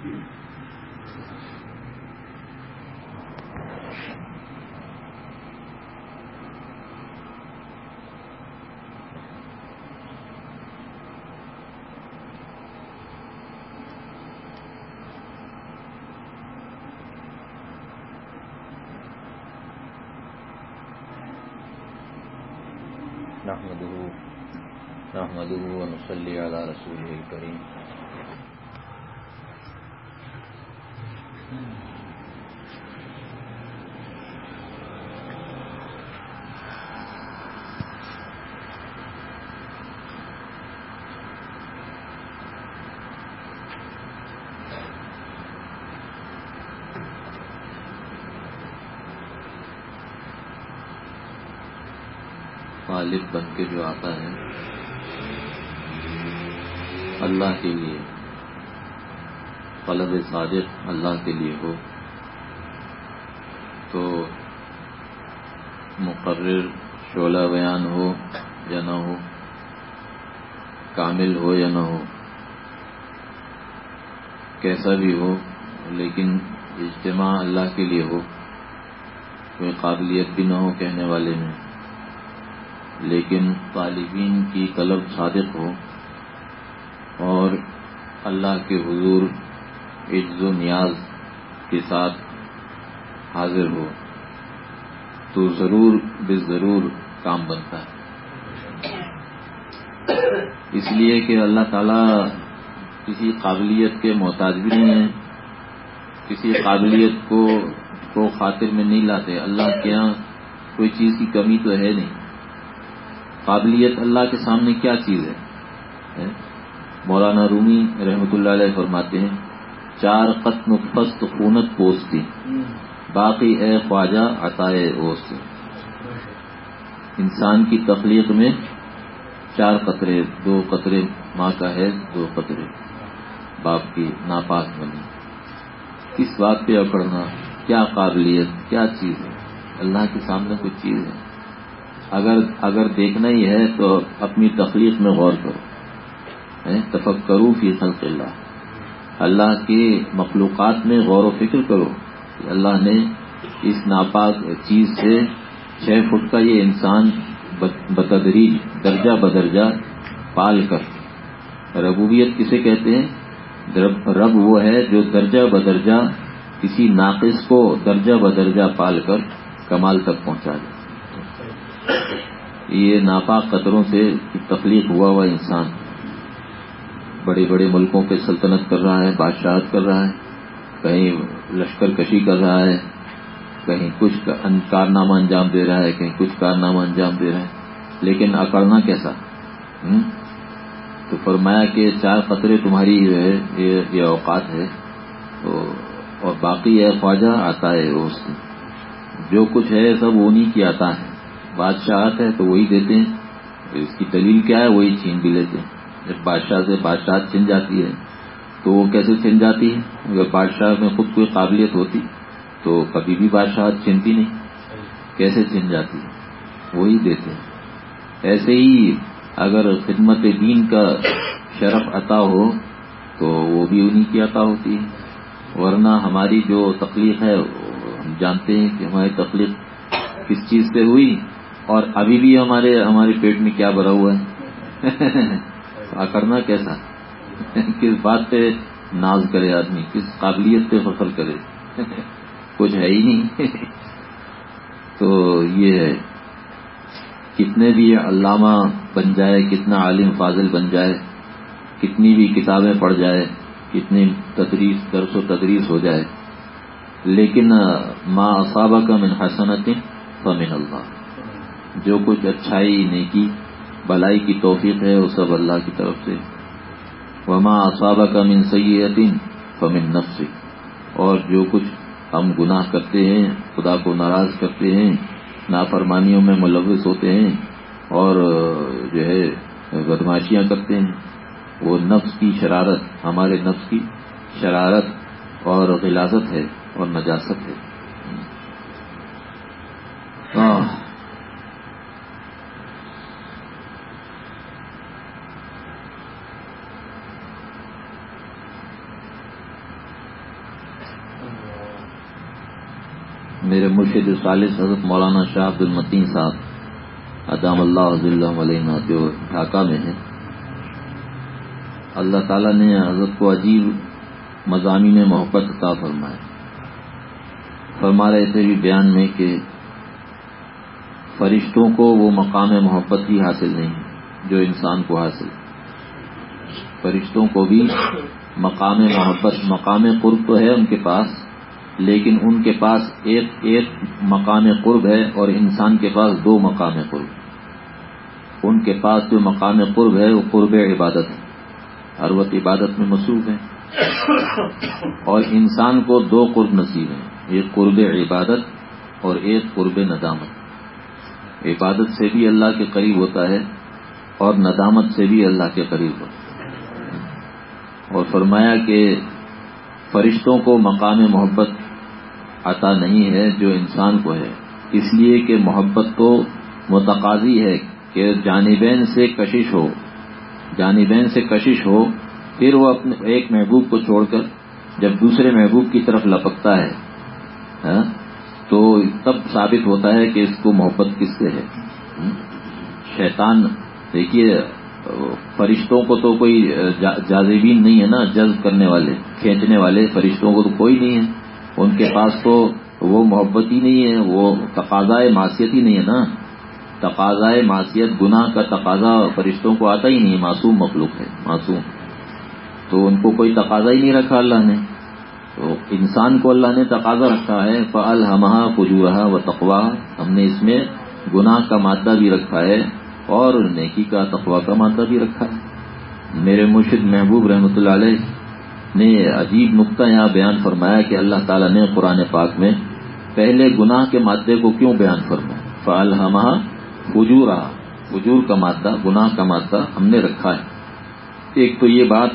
نحمده نحمده ونصلي على رسوله الكريم. خالق بن کے جو آتا ہے، اللہ کے لیے، طلب صادق اللہ کے لیے ہو، تو مقرر شعلہ بیان ہو یا نہ ہو، کامل ہو یا نہ ہو، کیسا بھی ہو، لیکن اجتماع اللہ کے لیے ہو، کوئی قابلیت بھی نہ ہو کہنے والے میں۔ لیکن طالبین کی طلب صادق ہو اور اللہ کے حضور عز و نیاز کے ساتھ حاضر ہو تو ضرور بے ضرور کام بنتا ہے۔ اس لیے کہ اللہ تعالی کسی قابلیت کے محتاج بھی نہیں ہیں کسی قابلیت کو کو خاطر میں نہیں لاتے۔ اللہ کے یہاں کوئی چیز کی کمی تو ہے نہیں۔ قابلیت اللہ کے سامنے کیا چیز ہے؟ مولانا رومی رحمۃ اللہ علیہ فرماتے ہیں، چار قتم فست خونت پوستی، باقی اے خواجہ عطائے اوست انسان کی تخلیق میں چار قطرے، دو قطرے ماں کا ہے، دو قطرے باپ کی ناپاک بنی۔ کس بات پہ اکڑنا کیا قابلیت، کیا چیز ہے؟ اللہ کے سامنے کچھ چیز ہے؟ اگر اگر دیکھنا ہی ہے تو اپنی تخلیق میں غور کرو تفک کرو فی خلق اللہ۔ اللہ کی مخلوقات میں غور و فکر کرو کہ اللہ نے اس ناپاک چیز سے چھ فٹ کا یہ انسان بتدریج درجہ بدرجہ پال کر۔ ربوبیت کسے کہتے ہیں؟ رب وہ ہے جو درجہ بدرجہ کسی ناقص کو درجہ بدرجہ پال کر کمال تک پہنچا جائے یہ ناپاک قطروں سے تخلیق ہوا ہوا انسان بڑے بڑے ملکوں پہ سلطنت کر رہا ہے، بادشاہت کر رہا ہے، کہیں لشکر کشی کر رہا ہے، کہیں کچھ کارنامہ انجام دے رہا ہے، کہیں کچھ کارنامہ انجام دے رہا ہے۔ لیکن اکڑنا کیسا؟ تو فرمایا کہ چار قطرے تمہاری جو ہے، یہ اوقات ہے۔ تو اور باقی ہے، خواجہ آتا ہے اس جو کچھ ہے، سب انہیں کی آتا ہے۔ بادشاہت ہے تو وہی دیتے ہیں۔ اس کی دلیل کیا ہے؟ وہی چھین بھی لیتے ہیں۔ جب بادشاہ سے بادشاہ چھن جاتی ہے تو وہ کیسے چھن جاتی ہے؟ اگر بادشاہ میں خود کوئی قابلیت ہوتی تو کبھی بھی بادشاہ چھنتی نہیں۔ کیسے چھن جاتی؟ ہے وہی دیتے ہیں۔ ایسے ہی اگر خدمت دین کا شرف عطا ہو تو وہ بھی انہیں کی عطا ہوتی ہے۔ ورنہ ہماری جو تخلیق ہے، ہم جانتے ہیں کہ ہماری تخلیق کس چیز سے ہوئی؟ اور ابھی بھی ہمارے ہمارے پیٹ میں کیا بھرا ہوا ہے؟ کرنا کیسا؟ کس بات پہ ناز کرے آدمی؟ کس قابلیت پہ فخر کرے؟ کچھ ہے ہی نہیں۔ تو یہ ہے۔ کتنے بھی علامہ بن جائے، کتنا عالم فاضل بن جائے، کتنی بھی کتابیں پڑھ جائے، کتنی تدریس درس و تدریس ہو جائے۔ لیکن ماں اصابہ کا من حسنت فمن اللہ۔ جو کچھ اچھائی نیکی، بلائی کی توفیق ہے، وہ سب اللہ کی طرف سے۔ وما اصابہ کا من سیدین فمن نفس اور جو کچھ ہم گناہ کرتے ہیں، خدا کو ناراض کرتے ہیں، نافرمانیوں میں ملوث ہوتے ہیں، اور جو ہے، بدماشیاں کرتے ہیں، وہ نفس کی شرارت، ہمارے نفس کی شرارت اور غلاظت ہے اور نجاست ہے۔ میرے مرشد صالح حضرت مولانا شاہ عبد المتین صاحب ادام اللہ علیہ جو ڈھاکہ میں ہیں۔ اللہ تعالیٰ نے حضرت کو عجیب مضامین محبت عطا فرمائے۔ فرما رہے تھے بھی بیان میں کہ فرشتوں کو وہ مقام محبت ہی حاصل نہیں جو انسان کو حاصل۔ فرشتوں کو بھی مقام محبت، مقام قرب تو ہے ان کے پاس لیکن ان کے پاس ایک ایک مقام قرب ہے اور انسان کے پاس دو مقام قرب ان کے پاس جو مقام قرب ہے، وہ قرب عبادت ہے۔ ہر وقت عبادت میں مصروف ہے اور انسان کو دو قرب نصیب ہیں۔ ایک قرب عبادت اور ایک قرب ندامت۔ عبادت سے بھی اللہ کے قریب ہوتا ہے اور ندامت سے بھی اللہ کے قریب ہوتا ہے۔ اور فرمایا کہ فرشتوں کو مقام محبت عطا نہیں ہے جو انسان کو ہے۔ اس لیے کہ محبت تو متقاضی ہے کہ جانبین سے کشش ہو۔ جانبین سے کشش ہو، پھر وہ اپنے ایک محبوب کو چھوڑ کر جب دوسرے محبوب کی طرف لپکتا ہے ہاں، تو تب ثابت ہوتا ہے کہ اس کو محبت کس سے ہے۔ شیطان، دیکھیے، فرشتوں کو تو کوئی جازبین نہیں ہے نا، جذب کرنے والے، کھینچنے والے فرشتوں کو تو کوئی نہیں ہے۔ ان کے پاس تو وہ محبت ہی نہیں ہے، وہ تقاضائے معاشیت ہی نہیں ہے نا۔ تقاضائے معاشیت گناہ کا تقاضا فرشتوں کو آتا ہی نہیں، معصوم مخلوق ہے، معصوم۔ تو ان کو کوئی تقاضا ہی نہیں رکھا اللہ نے۔ تو انسان کو اللہ نے تقاضا رکھا ہے فعل ہمہ فجورہ و تقوا ہم نے اس میں گناہ کا مادہ بھی رکھا ہے اور نیکی کا تقوا کا مادہ بھی رکھا ہے۔ میرے مرشد محبوب رحمۃ اللہ علیہ نے عجیب نقطہ یہاں بیان فرمایا کہ اللہ تعالیٰ نے قرآن پاک میں پہلے گناہ کے مادے کو کیوں بیان فرمایا؟ فعل ہمہ فجور فجور کا مادہ، گناہ کا مادہ ہم نے رکھا ہے۔ ایک تو یہ بات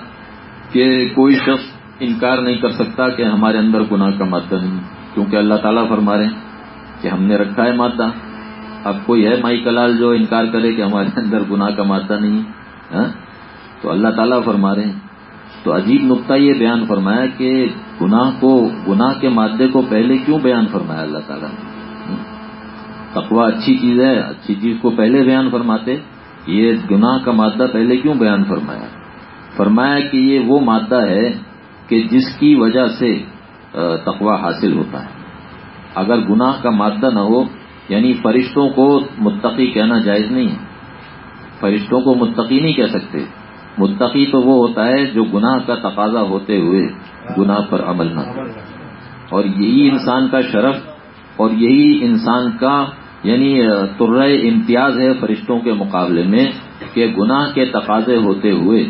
کہ کوئی شخص انکار نہیں کر سکتا کہ ہمارے اندر گناہ کا مادہ نہیں کیونکہ اللہ تعالیٰ فرما رہے ہیں کہ ہم نے رکھا ہے مادہ۔ اب کوئی ہے مائی کلال جو انکار کرے کہ ہمارے اندر گناہ کا مادہ نہیں ہاں؟ تو اللہ تعالیٰ فرما رہے ہیں تو عجیب نقطہ یہ بیان فرمایا کہ گناہ کو، گناہ کے مادے کو پہلے کیوں بیان فرمایا اللہ تعالیٰ نے؟ تقوا اچھی چیز ہے، اچھی چیز کو پہلے بیان فرماتے، یہ گناہ کا مادہ پہلے کیوں بیان فرمایا؟ فرمایا کہ یہ وہ مادہ ہے کہ جس کی وجہ سے تقوا حاصل ہوتا ہے۔ اگر گناہ کا مادہ نہ ہو یعنی فرشتوں کو متقی کہنا جائز نہیں ہے۔ فرشتوں کو متقی نہیں کہہ سکتے۔ متقی تو وہ ہوتا ہے جو گناہ کا تقاضا ہوتے ہوئے گناہ پر عمل نہ کرے۔ اور یہی انسان کا شرف اور یہی انسان کا یعنی تر امتیاز ہے فرشتوں کے مقابلے میں کہ گناہ کے تقاضے ہوتے ہوئے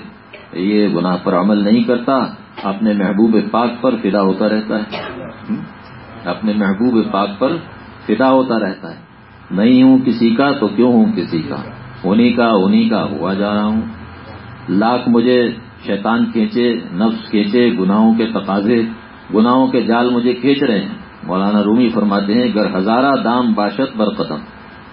یہ گناہ پر عمل نہیں کرتا، اپنے محبوب پاک پر فدا ہوتا رہتا ہے۔ اپنے محبوب پاک پر فدا ہوتا رہتا ہے۔ نہیں ہوں کسی کا تو کیوں ہوں کسی کا؟ انہیں کا انہیں کا ہوا جا رہا ہوں۔ لاکھ مجھے شیطان کھینچے، نفس کھینچے، گناہوں کے تقاضے، گناہوں کے جال مجھے کھینچ رہے ہیں۔ مولانا رومی فرماتے ہیں، گر ہزارہ دام باشت بر قدم۔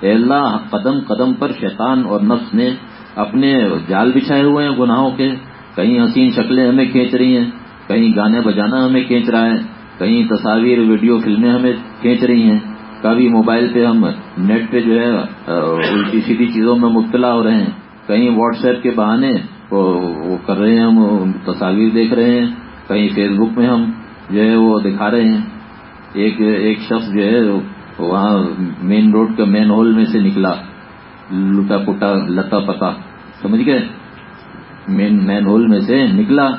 اے اللہ، قدم قدم پر شیطان اور نفس نے اپنے جال بچھائے ہوئے ہیں گناہوں کے۔ کہیں حسین شکلیں ہمیں کھینچ رہی ہیں، کہیں گانے بجانا ہمیں کھینچ رہا ہے، کہیں تصاویر، ویڈیو فلمیں ہمیں کھینچ رہی ہیں۔ کبھی موبائل پہ ہم نیٹ پہ جو ہے الٹی سیدھی چیزوں میں مبتلا ہو رہے ہیں۔ کہیں واٹس ایپ کے بہانے وہ کر رہے ہیں، ہم تصاویر دیکھ رہے ہیں، کہیں فیس بک میں ہم جو ہے وہ دکھا رہے ہیں۔ ایک ایک شخص جو ہے، وہاں مین روڈ کے مین ہول میں سے نکلا۔ لٹا پٹا لتا پتا سمجھ گئے؟ مین مین ہول میں سے نکلا۔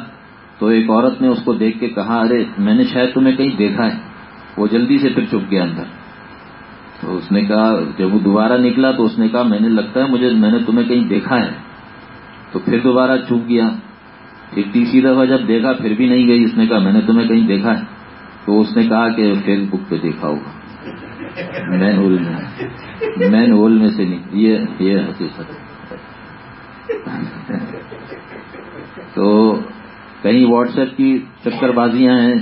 تو ایک عورت نے اس کو دیکھ کے کہا، ارے، میں نے شاید تمہیں کہیں دیکھا ہے۔ وہ جلدی سے پھر چپ گیا اندر۔ تو اس نے کہا، جب وہ دوبارہ نکلا تو اس نے کہا، میں نے لگتا ہے مجھے، میں نے تمہیں کہیں دیکھا ہے۔ تو پھر دوبارہ چوک گیا۔ ایک تیسری دفعہ جب دیکھا، پھر بھی نہیں گئی۔ اس نے کہا، میں نے تمہیں کہیں دیکھا ہے؟ تو اس نے کہا کہ فیس بک پہ دیکھا ہوگا۔ مین ہول میں۔ مین ہول میں سے نہیں یہ یہ حقیقت۔ تو کہیں واٹس ایپ کی چکر بازیاں ہیں،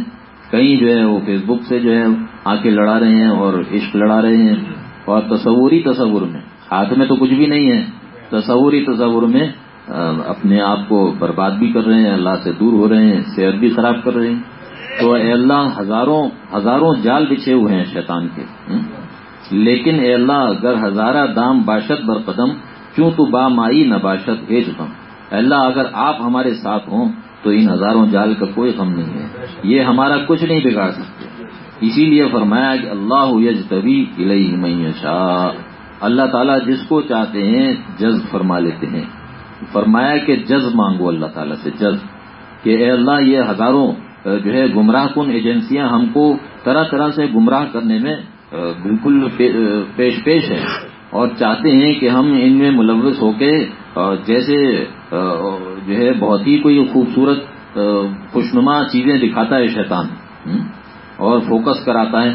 کہیں جو ہے وہ فیس بک سے جو ہے آ کے لڑا رہے ہیں اور عشق لڑا رہے ہیں۔ اور تصوری تصور میں، ہاتھ میں تو کچھ بھی نہیں ہے۔ تصوری تصور میں اپنے آپ کو برباد بھی کر رہے ہیں، اللہ سے دور ہو رہے ہیں، صحت بھی خراب کر رہے ہیں۔ تو اے اللہ، ہزاروں ہزاروں جال بچھے ہوئے ہیں شیطان کے۔ لیکن اے اللہ، اگر ہزارہ دام باشد بر قدم کیوں تو با مائی نہ باشد ایج غم اللہ، اگر آپ ہمارے ساتھ ہوں تو ان ہزاروں جال کا کوئی غم نہیں ہے۔ یہ ہمارا کچھ نہیں بگاڑ سکتے۔ اسی لیے فرمایا کہ اللہ یج طبی الہی شاہ اللہ تعالیٰ جس کو چاہتے ہیں، جذب فرما لیتے ہیں۔ فرمایا کہ جذب مانگو اللہ تعالیٰ سے، جذب۔ کہ اے اللہ، یہ ہزاروں جو ہے گمراہ کن ایجنسیاں ہم کو طرح طرح سے گمراہ کرنے میں بالکل پیش پیش ہیں۔ اور چاہتے ہیں کہ ہم ان میں ملوث ہو کے جیسے جو ہے بہت ہی کوئی خوبصورت خوشنما چیزیں دکھاتا ہے شیطان۔ اور فوکس کراتا ہے۔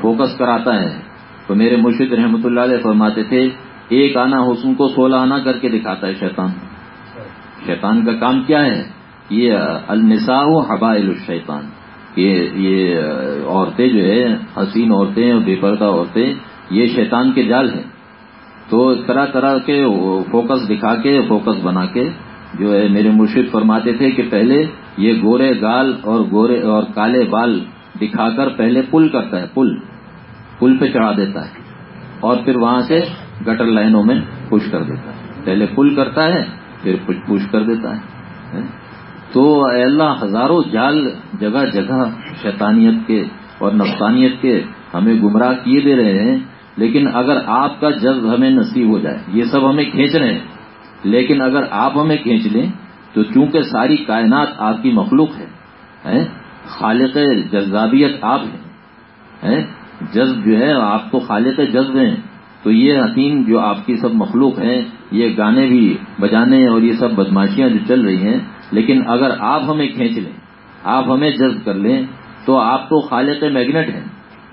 فوکس کراتا ہے۔ تو میرے مرشد رحمۃ اللہ علیہ فرماتے تھے ایک آنا حسن کو سولہ آنا کر کے دکھاتا ہے شیطان۔ شیطان کا کام کیا ہے؟ یہ النساء و حبا الشیطان۔ یہ یہ عورتیں جو ہے حسین عورتیں اور بے پردہ عورتیں، یہ شیطان کے جال ہیں۔ تو طرح طرح کے فوکس دکھا کے، فوکس بنا کے جو ہے، میرے مرشد فرماتے تھے کہ پہلے یہ گورے گال اور گورے اور کالے بال دکھا کر پہلے پل کرتا ہے، پل۔ پل پہ چڑھا دیتا ہے۔ اور پھر وہاں سے گٹر لائنوں میں پش کر دیتا ہے۔ پہلے پل کرتا ہے، پھر پش کر دیتا ہے تو اے اللہ، ہزاروں جال جگہ جگہ شیطانیت کے اور نفسانیت کے ہمیں گمراہ کیے دے رہے ہیں۔ لیکن اگر آپ کا جذب ہمیں نصیب ہو جائے، یہ سب ہمیں کھینچ رہے ہیں۔ لیکن اگر آپ ہمیں کھینچ لیں، تو چونکہ ساری کائنات آپ کی مخلوق ہے خالق جذابیت آپ ہیں جذب جو ہے، آپ تو خالق جذب ہیں۔ تو یہ حتیم جو آپ کی سب مخلوق ہیں، یہ گانے بھی بجانے اور یہ سب بدماشیاں جو چل رہی ہیں، لیکن اگر آپ ہمیں کھینچ لیں، آپ ہمیں جذب کر لیں، تو آپ تو خالق میگنٹ ہیں۔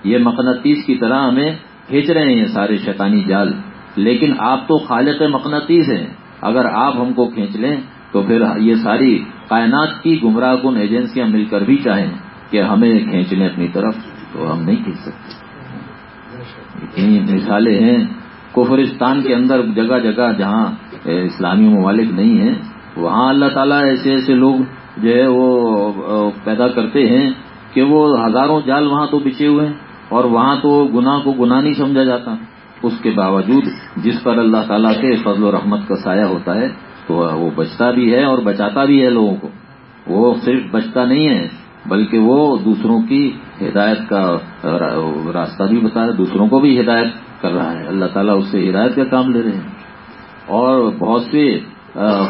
یہ مقناطیس کی طرح ہمیں کھینچ رہے ہیں سارے شیطانی جال۔ لیکن آپ تو خالق مقناطیس ہیں۔ اگر آپ ہم کو کھینچ لیں، تو پھر یہ ساری کائنات کی گمراہ کن ایجنسیاں مل کر بھی چاہیں کہ ہمیں کھینچ لیں اپنی طرف، تو ہم نہیں کھینچ سکتے۔ یعنی مثالیں ہیں، کفرستان کے اندر جگہ جگہ جہاں اسلامی ممالک نہیں ہیں، وہاں اللہ تعالیٰ ایسے ایسے لوگ جو ہے وہ پیدا کرتے ہیں کہ وہ ہزاروں جال وہاں تو بچے ہوئے ہیں اور وہاں تو گناہ کو گناہ نہیں سمجھا جاتا۔ اس کے باوجود جس پر اللہ تعالیٰ کے فضل و رحمت کا سایہ ہوتا ہے، تو وہ بچتا بھی ہے اور بچاتا بھی ہے لوگوں کو۔ وہ صرف بچتا نہیں ہے بلکہ وہ دوسروں کی ہدایت کا راستہ بھی بتا رہا ہے، دوسروں کو بھی ہدایت کر رہا ہے۔ اللہ تعالیٰ اس سے ہدایت کا کام لے رہے ہیں۔ اور بہت سے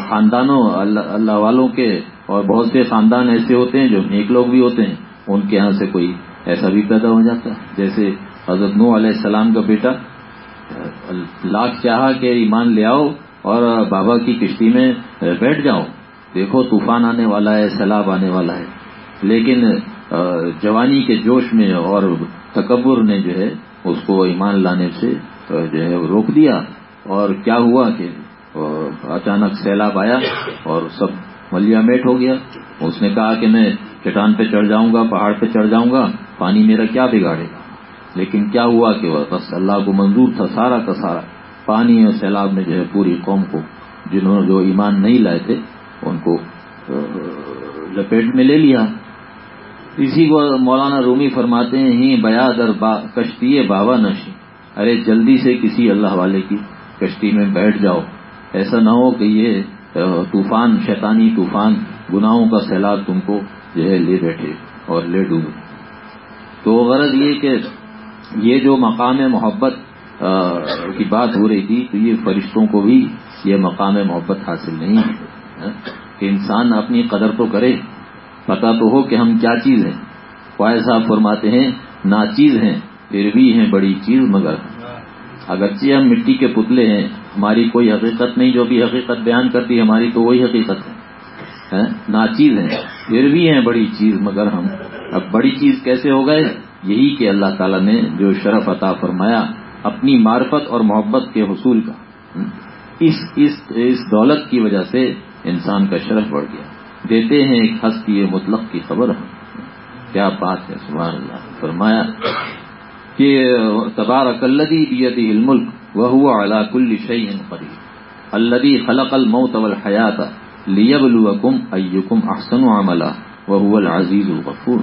خاندانوں، اللہ والوں کے، اور بہت سے خاندان ایسے ہوتے ہیں جو نیک لوگ بھی ہوتے ہیں، ان کے یہاں سے کوئی ایسا بھی پیدا ہو جاتا ہے۔ جیسے حضرت نو علیہ السلام کا بیٹا لاکھ چاہا کہ ایمان لے آؤ اور بابا کی کشتی میں بیٹھ جاؤ۔ دیکھو طوفان آنے والا ہے، سیلاب آنے والا ہے۔ لیکن جوانی کے جوش میں اور تکبر نے جو ہے، اس کو ایمان لانے سے جو ہے روک دیا۔ اور کیا ہوا کہ اچانک سیلاب آیا اور سب ملیا میٹ ہو گیا۔ اس نے کہا کہ میں چٹان پہ چڑھ جاؤں گا، پہاڑ پہ چڑھ جاؤں گا، پانی میرا کیا بگاڑے۔ گا لیکن کیا ہوا کہ بس اللہ کو منظور تھا، سارا کا سارا۔ پانی اور سیلاب میں جو ہے، پوری قوم کو، جنہوں نے جو ایمان نہیں لائے تھے، ان کو لپیٹ میں لے لیا۔ اسی کو مولانا رومی فرماتے ہیں ہی بیا در با، کشتی بابا نشی۔ ارے جلدی سے کسی اللہ والے کی کشتی میں بیٹھ جاؤ۔ ایسا نہ ہو کہ یہ طوفان، شیطانی طوفان گناہوں کا سیلاب تم کو جو ہے لے بیٹھے اور لے ڈوبے تو غرض یہ کہ یہ جو مقام محبت کی بات ہو رہی تھی، تو یہ فرشتوں کو بھی یہ مقام محبت حاصل نہیں ہے۔ کہ انسان اپنی قدر تو کرے پتا تو ہو کہ ہم کیا چیز ہیں۔ فوائد صاحب فرماتے ہیں ناچیز ہیں، پھر بھی ہیں بڑی چیز مگر۔ اگرچہ ہم مٹی کے پتلے ہیں، ہماری کوئی حقیقت نہیں، جو بھی حقیقت بیان کرتی ہماری تو وہی حقیقت ہے۔ ناچیز ہیں، پھر بھی ہیں بڑی چیز مگر ہم۔ اب بڑی چیز کیسے ہو گئے؟ یہی کہ اللہ تعالیٰ نے جو شرف عطا فرمایا، اپنی معرفت اور محبت کے حصول کا۔ اس اس اس دولت کی وجہ سے انسان کا شرف بڑھ گیا۔ دیتے ہیں ایک ہستی مطلق کی خبر ہم کیا بات ہے؟ سبحان اللہ۔ فرمایا کہ تبارک الدی بیدی الملک وہ علا کل شعین قریب الدی خلق الموت والحیات لیبلوکم ایکم احسن عملہ وہ العزیز الغفور۔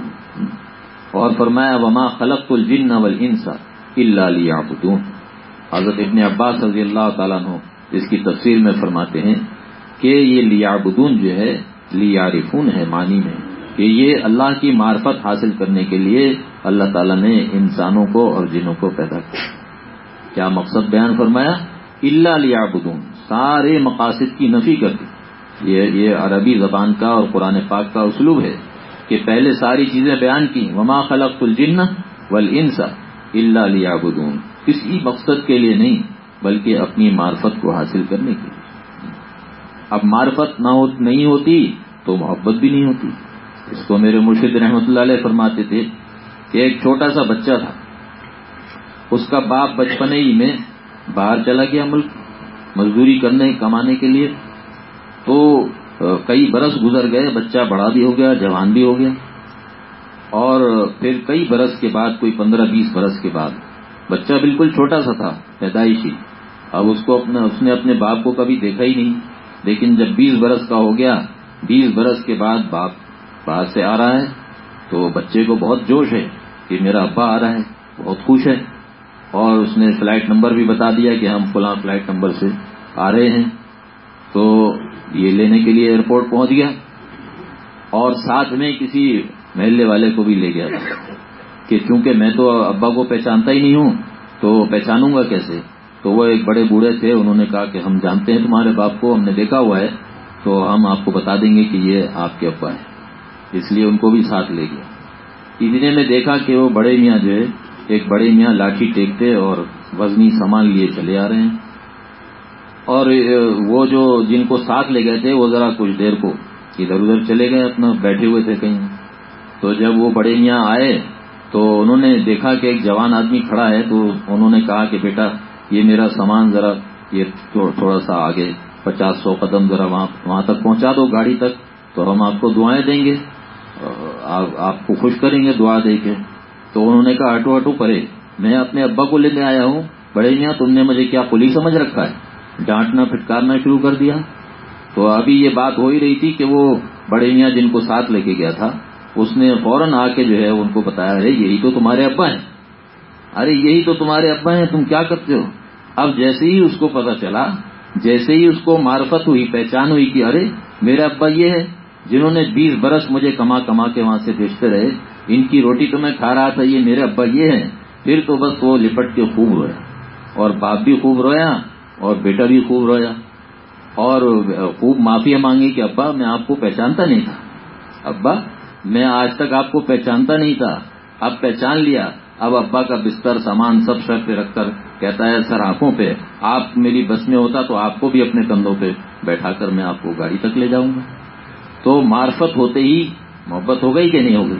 اور فرمایا، وما خلق الجن والانس الا ليعبدون حضرت ابن عباس رضی اللہ تعالیٰ عنہ اس کی تفسیر میں فرماتے ہیں کہ یہ لیابدون جو ہے لیارفون ہے، معنی میں کہ یہ اللہ کی معرفت حاصل کرنے کے لیے اللہ تعالیٰ نے انسانوں کو اور جنوں کو پیدا کیا۔ کیا مقصد بیان فرمایا؟ اللہ لیابدون سارے مقاصد کی نفی کر دی۔ یہ یہ عربی زبان کا اور قرآن پاک کا اسلوب ہے کہ پہلے ساری چیزیں بیان کی وما خلق الجن والانس الا لیابدون کسی مقصد کے لیے نہیں، بلکہ اپنی معرفت کو حاصل کرنے کے لیے۔ اب معرفت نہ نہیں ہوتی تو محبت بھی نہیں ہوتی۔ اس کو میرے مرشد رحمت اللہ علیہ فرماتے تھے کہ ایک چھوٹا سا بچہ تھا۔ اس کا باپ بچپن ہی میں باہر چلا گیا ملک، مزدوری کرنے، کمانے کے لیے۔ تو کئی برس گزر گئے، بچہ بڑا بھی ہو گیا، جوان بھی ہو گیا۔ اور پھر کئی برس کے بعد، کوئی پندرہ بیس برس کے بعد، بچہ بالکل چھوٹا سا تھا، پیدائشی۔ اب اس کو اپنے اس نے اپنے باپ کو کبھی دیکھا ہی نہیں۔ لیکن جب بیس برس کا ہو گیا، بیس برس کے بعد باپ باہر سے آ رہا ہے، تو بچے کو بہت جوش ہے کہ میرا ابا آ رہا ہے، بہت خوش ہے۔ اور اس نے فلائٹ نمبر بھی بتا دیا کہ ہم فلاں فلائٹ نمبر سے آ رہے ہیں۔ تو یہ لینے کے لیے ایئرپورٹ پہنچ گیا۔ اور ساتھ میں کسی محلے والے کو بھی لے گیا کہ چونکہ میں تو ابا کو پہچانتا ہی نہیں ہوں، تو پہچانوں گا کیسے؟ تو وہ ایک بڑے بوڑھے تھے، انہوں نے کہا کہ ہم جانتے ہیں تمہارے باپ کو، ہم نے دیکھا ہوا ہے، تو ہم آپ کو بتا دیں گے کہ یہ آپ کے ابا ہیں۔ اس لیے ان کو بھی ساتھ لے گیا۔ اتنے میں دیکھا کہ وہ بڑے میاں جو ہے، ایک بڑے میاں لاٹھی ٹیکتے اور وزنی سامان لیے چلے آ رہے ہیں۔ اور وہ جو جن کو ساتھ لے گئے تھے، وہ ذرا کچھ دیر کو ادھر ادھر چلے گئے، اپنا بیٹھے ہوئے تھے کہیں۔ تو جب وہ بڑے میاں آئے، تو انہوں نے دیکھا کہ ایک جوان آدمی کھڑا ہے، تو انہوں نے کہا کہ بیٹا یہ میرا سامان ذرا یہ تھوڑا سا آگے پچاس سو قدم ذرا وہاں تک پہنچا دو گاڑی تک، تو ہم آپ کو دعائیں دیں گے۔ آپ کو خوش کریں گے دعا دے کے۔ تو انہوں نے کہا، ہٹو ہٹو پرے، میں اپنے ابا کو لینے آیا ہوں۔ بڑے میاں، تم نے مجھے کیا پولیس سمجھ رکھا ہے؟ ڈانٹنا، پھٹکارنا شروع کر دیا۔ تو ابھی یہ بات ہو ہی رہی تھی کہ وہ بڑے میاں جن کو ساتھ لے کے گیا تھا، اس نے فوراً آ کے جو ہے ان کو بتایا، ارے، یہی تو تمہارے ابا ہیں۔ ارے، یہی تو تمہارے ابا ہیں، تم کیا کرتے ہو؟ اب جیسے ہی اس کو پتا چلا، جیسے ہی اس کو معرفت ہوئی، پہچان ہوئی کہ ارے میرا ابا یہ ہے جنہوں نے بیس برس مجھے کما کما کے وہاں سے بیچتے رہے، ان کی روٹی تو میں کھا رہا تھا، یہ میرے ابا یہ ہے پھر تو بس وہ لپٹ کے خوب رویا۔ اور باپ بھی خوب رویا، اور بیٹا بھی خوب رویا۔ اور خوب معافیا مانگی کہ ابا، میں آپ کو پہچانتا نہیں تھا۔ ابا، میں آج تک آپ کو پہچانتا نہیں تھا۔ اب پہچان لیا۔ اب ابا کا بستر سامان سب شر پہ رکھ کر کہتا ہے، سر، آنکھوں پہ۔ آپ میری بس میں ہوتا تو آپ کو بھی اپنے کندھوں پہ بیٹھا کر میں آپ کو گاڑی تک لے جاؤں گا۔ تو معرفت ہوتے ہی محبت ہو گئی کہ نہیں ہو گئی؟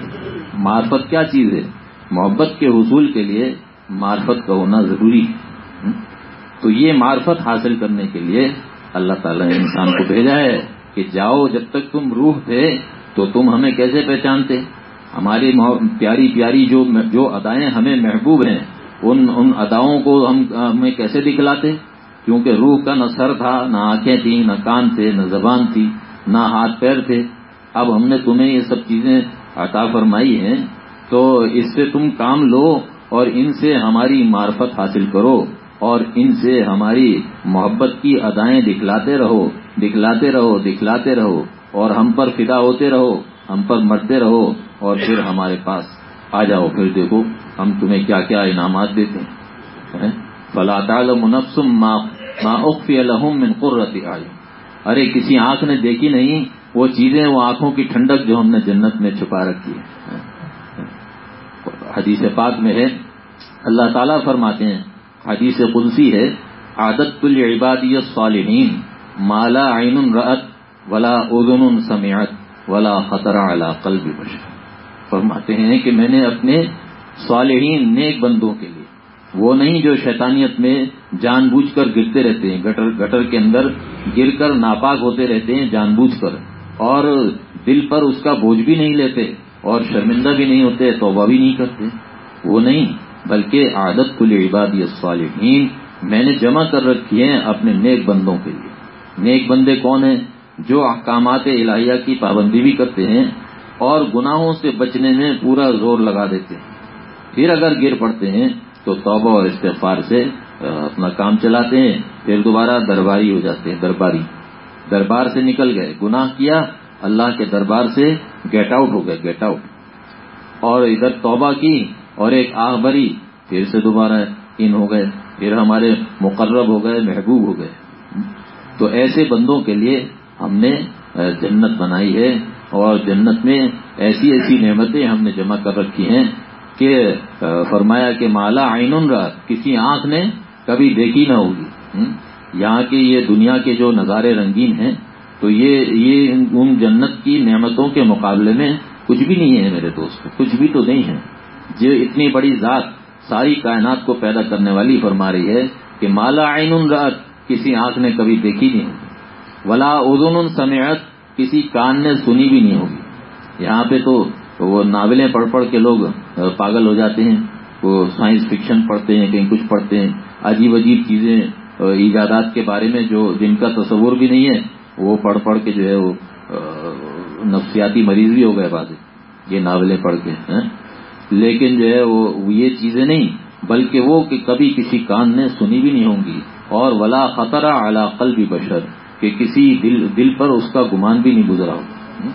معرفت کیا چیز ہے؟ محبت کے حصول کے لیے معرفت کا ہونا ضروری ہے۔ تو یہ معرفت حاصل کرنے کے لیے اللہ تعالی نے انسان کو بھیجا ہے کہ جاؤ جب تک تم روح تھے تو تم ہمیں کیسے پہچانتے؟ ہماری پیاری پیاری جو جو ادائیں ہمیں محبوب ہیں، ان ان اداؤں کو ہم ہمیں کیسے دکھلاتے؟ کیونکہ روح کا نہ سر تھا، نہ آنکھیں تھیں، نہ کان تھے، نہ زبان تھی، نہ ہاتھ پیر تھے۔ اب ہم نے تمہیں یہ سب چیزیں عطا فرمائی ہیں، تو اس سے تم کام لو اور ان سے ہماری معرفت حاصل کرو اور ان سے ہماری محبت کی ادائیں دکھلاتے رہو دکھلاتے رہو دکھلاتے رہو اور ہم پر فدا ہوتے رہو، ہم پر مرتے رہو۔ اور پھر ہمارے پاس آ جاؤ، پھر دیکھو ہم تمہیں کیا کیا انعامات دیتے ہیں۔ فلا تعلم نفس ما اخفی لهم من قرۃ اعین ارے، کسی آنکھ نے دیکھی نہیں، وہ چیزیں وہ آنکھوں کی ٹھنڈک جو ہم نے جنت میں چھپا رکھی ہے۔ حدیث پاک میں ہے۔ اللہ تعالیٰ فرماتے ہیں، حدیث قدسی ہے، عادت العبادی الصالحین مالا عین رأت ولا اذن سمعت ولا خطر علی قلب بشر۔ فرماتے ہیں کہ میں نے اپنے صالحین نیک بندوں کے لیے، وہ نہیں جو شیطانیت میں جان بوجھ کر گرتے رہتے ہیں، گٹر گٹر کے اندر گر کر ناپاک ہوتے رہتے ہیں جان بوجھ کر، اور دل پر اس کا بوجھ بھی نہیں لیتے اور شرمندہ بھی نہیں ہوتے، توبہ بھی نہیں کرتے۔ وہ نہیں، بلکہ عادت کل عبادی الصالحین، میں نے جمع کر رکھی ہیں اپنے نیک بندوں کے لیے۔ نیک بندے کون ہیں؟ جو احکامات الہیہ کی پابندی بھی کرتے ہیں اور گناہوں سے بچنے میں پورا زور لگا دیتے ہیں۔ پھر اگر گر پڑتے ہیں تو توبہ اور استغفار سے اپنا کام چلاتے ہیں، پھر دوبارہ درباری ہو جاتے ہیں، درباری۔ دربار سے نکل گئے، گناہ کیا، اللہ کے دربار سے گیٹ آؤٹ ہو گئے گیٹ آؤٹ اور ادھر توبہ کی اور ایک آگ بری، پھر سے دوبارہ ان ہو گئے، پھر ہمارے مقرب ہو گئے، محبوب ہو گئے۔ تو ایسے بندوں کے لیے ہم نے جنت بنائی ہے۔ اور جنت میں ایسی ایسی نعمتیں ہم نے جمع کر رکھی ہیں کہ فرمایا کہ مالا آئین رات کسی آنکھ نے کبھی دیکھی نہ ہوگی۔ یہاں کے یہ دنیا کے جو نظارے رنگین ہیں، تو یہ یہ ان جنت کی نعمتوں کے مقابلے میں کچھ بھی نہیں ہے میرے دوست، کچھ بھی تو نہیں ہے۔ جو اتنی بڑی ذات ساری کائنات کو پیدا کرنے والی فرما رہی ہے کہ مالا آئین رات کسی آنکھ نے کبھی دیکھی نہیں ہوگی۔ ولا ادون سمیت کسی کان نے سنی بھی نہیں ہوگی۔ یہاں پہ تو وہ ناولیں پڑھ پڑھ کے لوگ پاگل ہو جاتے ہیں۔ وہ سائنس فکشن پڑھتے ہیں، کہیں کچھ پڑھتے ہیں۔ عجیب عجیب چیزیں ایجادات کے بارے میں جو جن کا تصور بھی نہیں ہے، وہ پڑھ پڑھ کے جو ہے وہ نفسیاتی مریض بھی ہو گئے بازے یہ ناولیں پڑھ کے لیکن جو ہے وہ یہ چیزیں نہیں، بلکہ وہ کہ کبھی کسی کان نے سنی بھی نہیں ہوں گی۔ اور ولا خطرہ اعلی قلب بھی بشر۔ کہ کسی دل دل پر اس کا گمان بھی نہیں گزرا ہوگا۔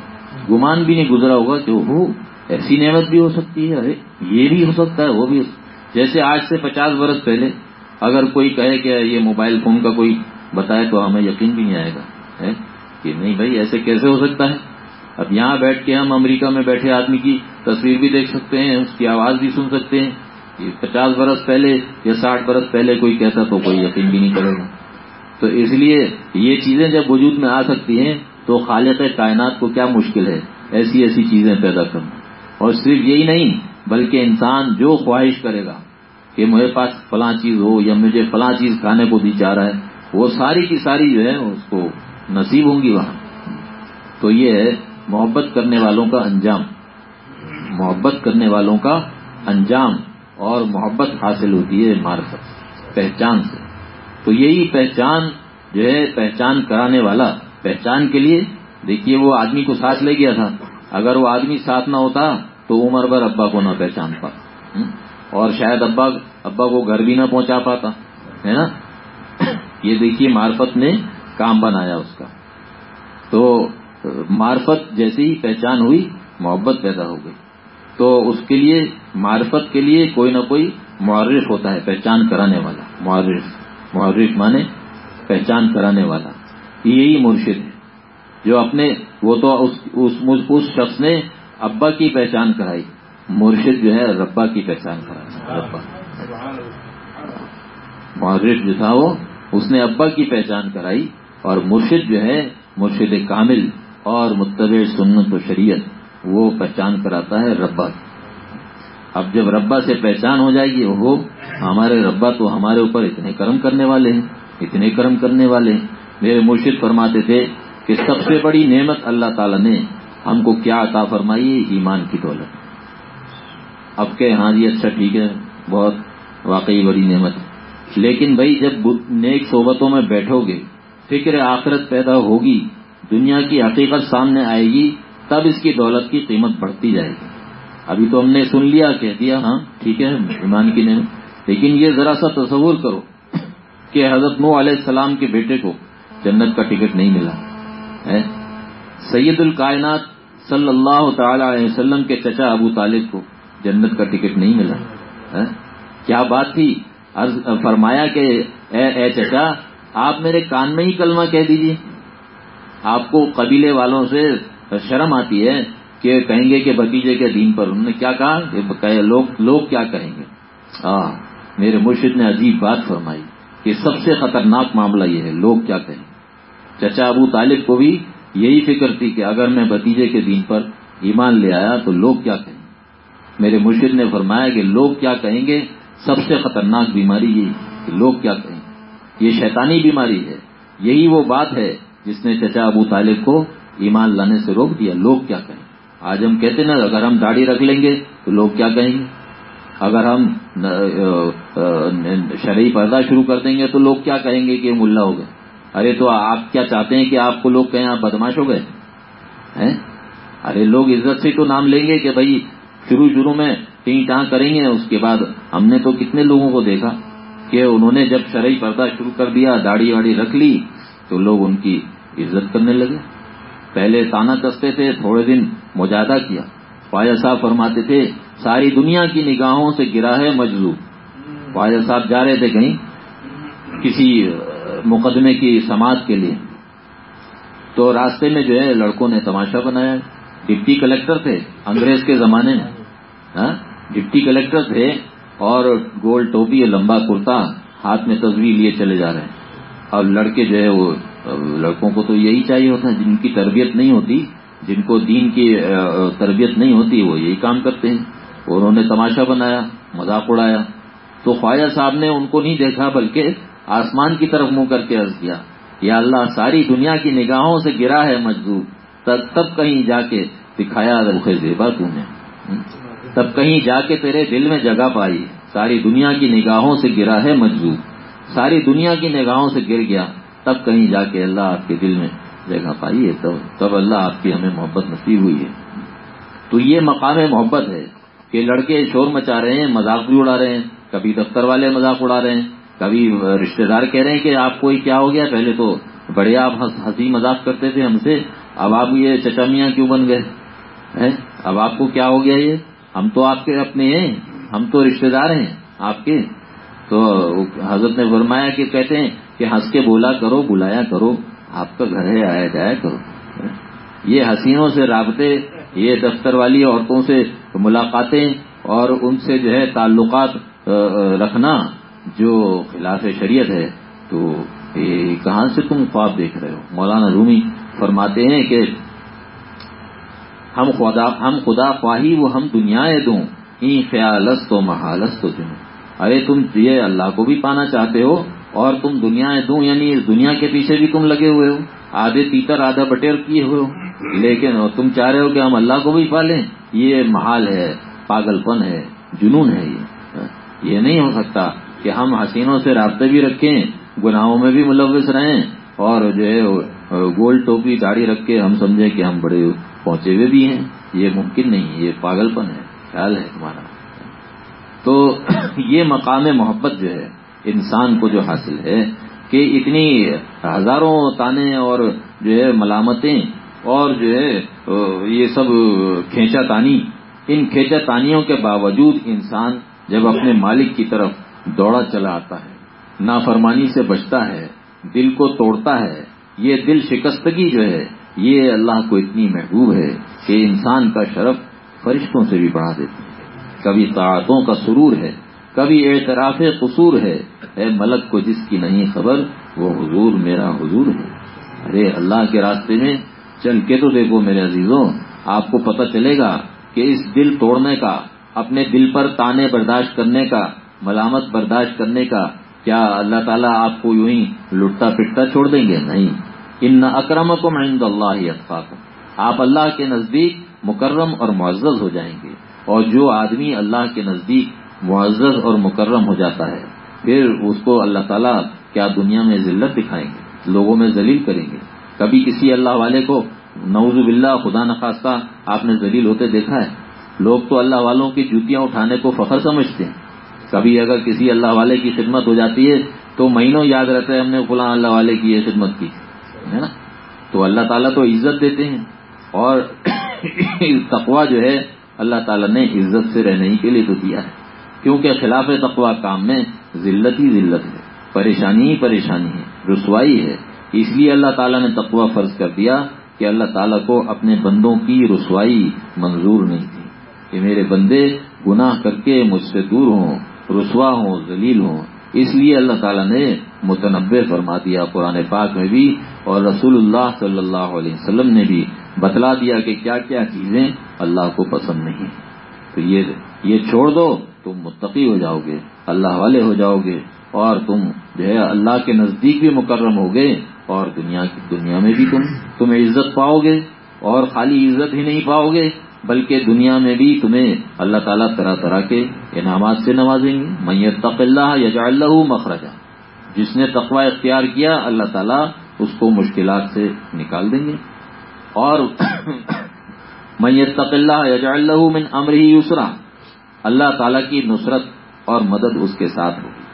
گمان بھی نہیں گزرا ہوگا کہ وہ ایسی نعمت بھی ہو سکتی ہے، ارے یہ بھی ہو سکتا ہے، وہ بھی جیسے آج سے پچاس برس پہلے اگر کوئی کہے کہ یہ موبائل فون کا کوئی بتائے تو ہمیں یقین بھی نہیں آئے گا کہ نہیں بھائی، ایسے کیسے ہو سکتا ہے؟ اب یہاں بیٹھ کے ہم امریکہ میں بیٹھے آدمی کی تصویر بھی دیکھ سکتے ہیں، اس کی آواز بھی سن سکتے ہیں۔ پچاس برس پہلے یا ساٹھ برس پہلے کوئی کہتا تو کوئی یقین بھی نہیں کرے گا۔ تو اس لیے یہ چیزیں جب وجود میں آ سکتی ہیں تو خالق کائنات کو کیا مشکل ہے؟ ایسی ایسی چیزیں پیدا کرنا۔ اور صرف یہی نہیں، بلکہ انسان جو خواہش کرے گا کہ میرے پاس فلاں چیز ہو یا مجھے فلاں چیز کھانے کو دی جا رہا ہے، وہ ساری کی ساری جو ہے اس کو نصیب ہوں گی وہاں۔ تو یہ ہے محبت کرنے والوں کا انجام۔ محبت کرنے والوں کا انجام اور محبت حاصل ہوتی ہے معرفت پہچان سے۔ تو یہی پہچان جو ہے، پہچان کرانے والا، پہچان کے لیے، دیکھیے وہ آدمی کو ساتھ لے گیا تھا۔ اگر وہ آدمی ساتھ نہ ہوتا تو عمر بھر ابا کو نہ پہچان پاتا اور شاید ابا ابا کو گھر بھی نہ پہنچا پاتا، ہے نا؟ یہ دیکھیے مارفت نے کام بنایا اس کا۔ تو مارفت جیسی ہی پہچان ہوئی، محبت پیدا ہو گئی۔ تو اس کے لیے، معرفت کے لیے کوئی نہ کوئی معرف ہوتا ہے، پہچان کرانے والا، معرف۔ معرف مانے پہچان کرانے والا۔ یہی مرشد ہے۔ جو اپنے وہ تو اس, اس, اس شخص نے ابا کی پہچان کرائی۔ مرشد جو ہے ربا کی پہچان کرائی۔ ربا۔ معرف جو تھا وہ اس نے ابا کی پہچان کرائی۔ اور مرشد جو ہے مرشد کامل اور متبع سنت و شریعت وہ پہچان کراتا ہے ربا کی۔ اب جب ربا سے پہچان ہو جائے گی وہ ہمارے ربا تو ہمارے اوپر اتنے کرم کرنے والے ہیں، اتنے کرم کرنے والے ہیں۔ میرے مرشد فرماتے تھے کہ سب سے بڑی نعمت اللہ تعالی نے ہم کو کیا عطا فرمائی؟ ایمان کی دولت۔ اب کہ ہاں جی اچھا ٹھیک ہے، بہت واقعی بڑی نعمت۔ لیکن بھائی، جب نیک صحبتوں میں بیٹھو گے، فکر آخرت پیدا ہوگی، دنیا کی حقیقت سامنے آئے گی، تب اس کی دولت کی قیمت بڑھتی جائے گی۔ ابھی تو ہم نے سن لیا، کہہ دیا ہاں ٹھیک ہے، ایمان کی نعمت لیکن یہ ذرا سا تصور کرو کہ حضرت نو علیہ السلام کے بیٹے کو جنت کا ٹکٹ نہیں ملا۔ سید الکائنات صلی اللہ تعالی علیہ وسلم کے چچا ابو طالب کو جنت کا ٹکٹ نہیں ملا۔ کیا بات تھی؟ فرمایا کہ، اے اے چچا، آپ میرے کان میں ہی کلمہ کہہ دیجیے آپ کو قبیلے والوں سے شرم آتی ہے۔ کہ کہیں گے کہ بتیجے کے دین پر انہوں نے کیا کہا؟ لوگ لوگ کیا کہیں گے؟ ہاں میرے مرشد نے عجیب بات فرمائی کہ سب سے خطرناک معاملہ یہ ہے، لوگ کیا کہیں چچا ابو طالب کو بھی یہی فکر تھی کہ اگر میں بتیجے کے دین پر ایمان لے آیا تو لوگ کیا کہیں میرے مرشد نے فرمایا کہ لوگ کیا کہیں گے؟ سب سے خطرناک بیماری یہ کہ لوگ کیا کہیں گے؟ یہ شیطانی بیماری ہے، یہی وہ بات ہے جس نے چچا ابو طالب کو ایمان لانے سے روک دیا، لوگ کیا کہیں آج ہم کہتے نا، اگر ہم داڑھی رکھ لیں گے تو لوگ کیا کہیں گے؟ اگر ہم شرعی پردہ شروع کر دیں گے تو لوگ کیا کہیں گے کہ ملا ہو گئے؟ ارے تو آپ کیا چاہتے ہیں کہ آپ کو لوگ کہیں آپ بدماش ہو گئے؟ ارے لوگ عزت سے تو نام لیں گے کہ بھائی شروع شروع میں کہیں ٹاں کریں گے، اس کے بعد ہم نے تو کتنے لوگوں کو دیکھا کہ انہوں نے جب شرعی پردہ شروع کر دیا، داڑھی واڑی رکھ لی تو لوگ ان کی عزت کرنے لگے۔ پہلے تانا کستے تھے، تھوڑے دن مجاہدہ کیا۔ خواجہ صاحب فرماتے تھے، ساری دنیا کی نگاہوں سے گرا ہے مجذوب۔ خواجہ صاحب جا رہے تھے کہیں کسی مقدمے کی سماعت کے لیے۔ تو راستے میں جو ہے لڑکوں نے تماشا بنایا۔ ڈپٹی کلیکٹر تھے، انگریز کے زمانے میں۔ ہاں؟ ڈپٹی کلیکٹر تھے اور گول ٹوپی، لمبا کرتا، ہاتھ میں تصویر لیے چلے جا رہے۔ ہیں اور لڑکے جو ہے وہ لڑکوں کو تو یہی چاہیے ہوتا ہے، جن کی تربیت نہیں ہوتی، جن کو دین کی تربیت نہیں ہوتی، وہ یہی کام کرتے ہیں۔ انہوں نے تماشا بنایا، مذاق اڑایا۔ تو خواجہ صاحب نے ان کو نہیں دیکھا، بلکہ آسمان کی طرف منہ کر کے عرض کیا، یا اللہ، ساری دنیا کی نگاہوں سے گرا ہے مجدور تب تب کہیں جا کے دکھایا رخ زیبا تم نے۔ تب کہیں جا کے تیرے دل میں جگہ پائی، ساری دنیا کی نگاہوں سے گرا ہے مجبور ساری دنیا کی نگاہوں سے گر گیا۔ تب کہیں جا کے اللہ آپ کے دل میں جگہ پائی ہے تب تب اللہ آپ کی ہمیں محبت نصیب ہوئی ہے۔ تو یہ مقام محبت ہے کہ لڑکے شور مچا رہے ہیں، مذاق بھی اڑا رہے ہیں، کبھی دفتر والے مذاق اڑا رہے ہیں، کبھی رشتہ دار کہہ رہے ہیں کہ آپ کو کیا ہو گیا؟ پہلے تو بڑے آپ ہنسی مذاق کرتے تھے ہم سے، اب آپ یہ چچا میاں کیوں بن گئے؟ اب آپ کو کیا ہو گیا یہ؟ ہم تو آپ کے اپنے ہیں، ہم تو رشتہ دار ہیں، آپ کے۔ تو حضرت نے فرمایا کہ کہتے ہیں کہ ہنس کے بولا کرو، بلایا کرو، آپ کا گھر ہے، آیا جایا کرو۔ یہ حسینوں سے رابطے، یہ دفتر والی عورتوں سے ملاقاتیں اور ان سے جو ہے تعلقات رکھنا جو خلاف شریعت ہے۔ تو کہاں سے تم خواب دیکھ رہے ہو؟ مولانا رومی فرماتے ہیں کہ ہم خدا ہم خدا خواہی وہ ہم دنیا دوں۔ این خیالست و محالست تو جنوں ارے تم یہ اللہ کو بھی پانا چاہتے ہو اور تم دنیا دوں یعنی اس دنیا کے پیچھے بھی تم لگے ہوئے ہو۔ آدھے تیتر، آدھا بٹیر کیے ہوئے ہو۔ لیکن تم چاہ رہے ہو کہ ہم اللہ کو بھی پالیں؟ یہ محال ہے پاگل پن ہے، جنون ہے یہ۔ یہ نہیں ہو سکتا کہ ہم حسینوں سے رابطے بھی رکھیں، گناہوں میں بھی ملوث رہیں اور جو ہے گول ٹوپی داڑھی رکھ کے ہم سمجھیں کہ ہم بڑے پہنچے ہوئے بھی ہیں۔ یہ ممکن نہیں یہ پاگل پن ہے۔ خیال ہے تمہارا۔ تو یہ مقام محبت جو ہے، انسان کو جو حاصل ہے کہ اتنی ہزاروں تانے اور جو ہے ملامتیں اور جو ہے یہ سب کھینچا تانی، ان کھینچا تانیوں کے باوجود انسان جب اپنے مالک کی طرف دوڑا چلا آتا ہے، نافرمانی سے بچتا ہے، دل کو توڑتا ہے، یہ دل شکستگی جو ہے، یہ اللہ کو اتنی محبوب ہے کہ انسان کا شرف فرشتوں سے بھی بڑھا دیتی ہے کبھی طاعتوں کا سرور ہے، کبھی اعتراف قصور ہے۔ اے ملک کو جس کی نہیں خبر، وہ حضور میرا حضور ہے۔ ارے اللہ کے راستے میں چل کے تو دیکھو میرے عزیزوں، آپ کو پتہ چلے گا کہ اس دل توڑنے کا، اپنے دل پر تانے برداشت کرنے کا، ملامت برداشت کرنے کا، کیا اللہ تعالیٰ آپ کو یوں ہی لٹتا پٹتا چھوڑ دیں گے؟ نہیں۔ ان اکرم کو عند اللہ اطفاق آپ اللہ کے نزدیک مکرم اور معزز ہو جائیں گے۔ اور جو آدمی اللہ کے نزدیک معزز اور مکرم ہو جاتا ہے، پھر اس کو اللہ تعالیٰ کیا دنیا میں ذلت دکھائیں گے، لوگوں میں ذلیل کریں گے۔ کبھی کسی اللہ والے کو نوز باللہ، خدا نخواستہ آپ نے ذلیل ہوتے دیکھا ہے؟ لوگ تو اللہ والوں کی جوتیاں اٹھانے کو فخر سمجھتے ہیں۔ کبھی اگر کسی اللہ والے کی خدمت ہو جاتی ہے تو مہینوں یاد رہتا ہے ہم نے فلاں اللہ والے کی یہ خدمت کی، ہے نا؟ تو اللہ تعالیٰ تو عزت دیتے ہیں۔ اور تقوا جو ہے اللہ تعالیٰ نے عزت سے رہنے کے لیے تو دیا ہے۔ کیونکہ خلاف تقوا کام میں ذلت ہی ذلت ہے۔ پریشانی ہی پریشانی ہے۔ رسوائی ہے۔ اس لیے اللہ تعالیٰ نے تقوا فرض کر دیا کہ اللہ تعالیٰ کو اپنے بندوں کی رسوائی منظور نہیں تھی۔ کہ میرے بندے گناہ کر کے مجھ سے دور ہوں، رسوا ہوں، ذلیل ہوں۔ اس لیے اللہ تعالیٰ نے متنوع فرما دیا۔ قرآن پاک میں بھی اور رسول اللہ صلی اللہ علیہ وسلم نے بھی بتلا دیا کہ کیا کیا چیزیں اللہ کو پسند نہیں۔ تو یہ یہ چھوڑ دو، تم متقی ہو جاؤ گے، اللہ والے ہو جاؤ گے، اور تم جو ہے اللہ کے نزدیک بھی مکرم ہو گے اور دنیا کی، دنیا میں بھی تم تم عزت پاؤ گے، اور خالی عزت ہی نہیں پاؤ گے، بلکہ دنیا میں بھی تمہیں اللہ تعالیٰ طرح طرح کے انعامات سے نوازیں گے۔ میت تق اللہ یجا اللہ مخرجہ جس نے تقوی اختیار کیا، اللہ تعالیٰ اس کو مشکلات سے نکال دیں گے۔ اور میت اللہ یج اللہ من امر ہی یسرا۔ اللہ تعالیٰ کی نصرت اور مدد اس کے ساتھ ہوگی۔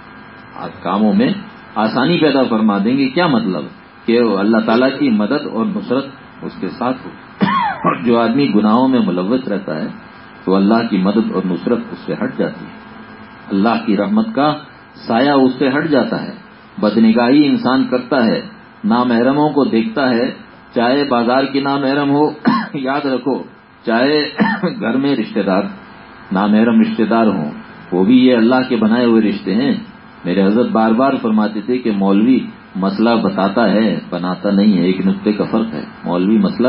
کاموں میں آسانی پیدا فرما دیں گے۔ کیا مطلب؟ کہ اللہ تعالیٰ کی مدد اور نصرت اس کے ساتھ ہوگی۔ اور جو آدمی گناہوں میں ملوث رہتا ہے، تو اللہ کی مدد اور نصرت اس سے ہٹ جاتی ہے۔ اللہ کی رحمت کا سایہ اس سے ہٹ جاتا ہے۔ بدنگاہی انسان کرتا ہے، نامحرموں کو دیکھتا ہے۔ چاہے بازار کی نامحرم ہو، یاد رکھو چاہے گھر میں رشتہ دار، نامحرم رشتہ دار ہوں، وہ بھی یہ اللہ کے بنائے ہوئے رشتے ہیں۔ میرے حضرت بار بار فرماتے تھے کہ مولوی مسئلہ بتاتا ہے، بناتا نہیں ہے، ایک نقطے کا فرق ہے۔ مولوی مسئلہ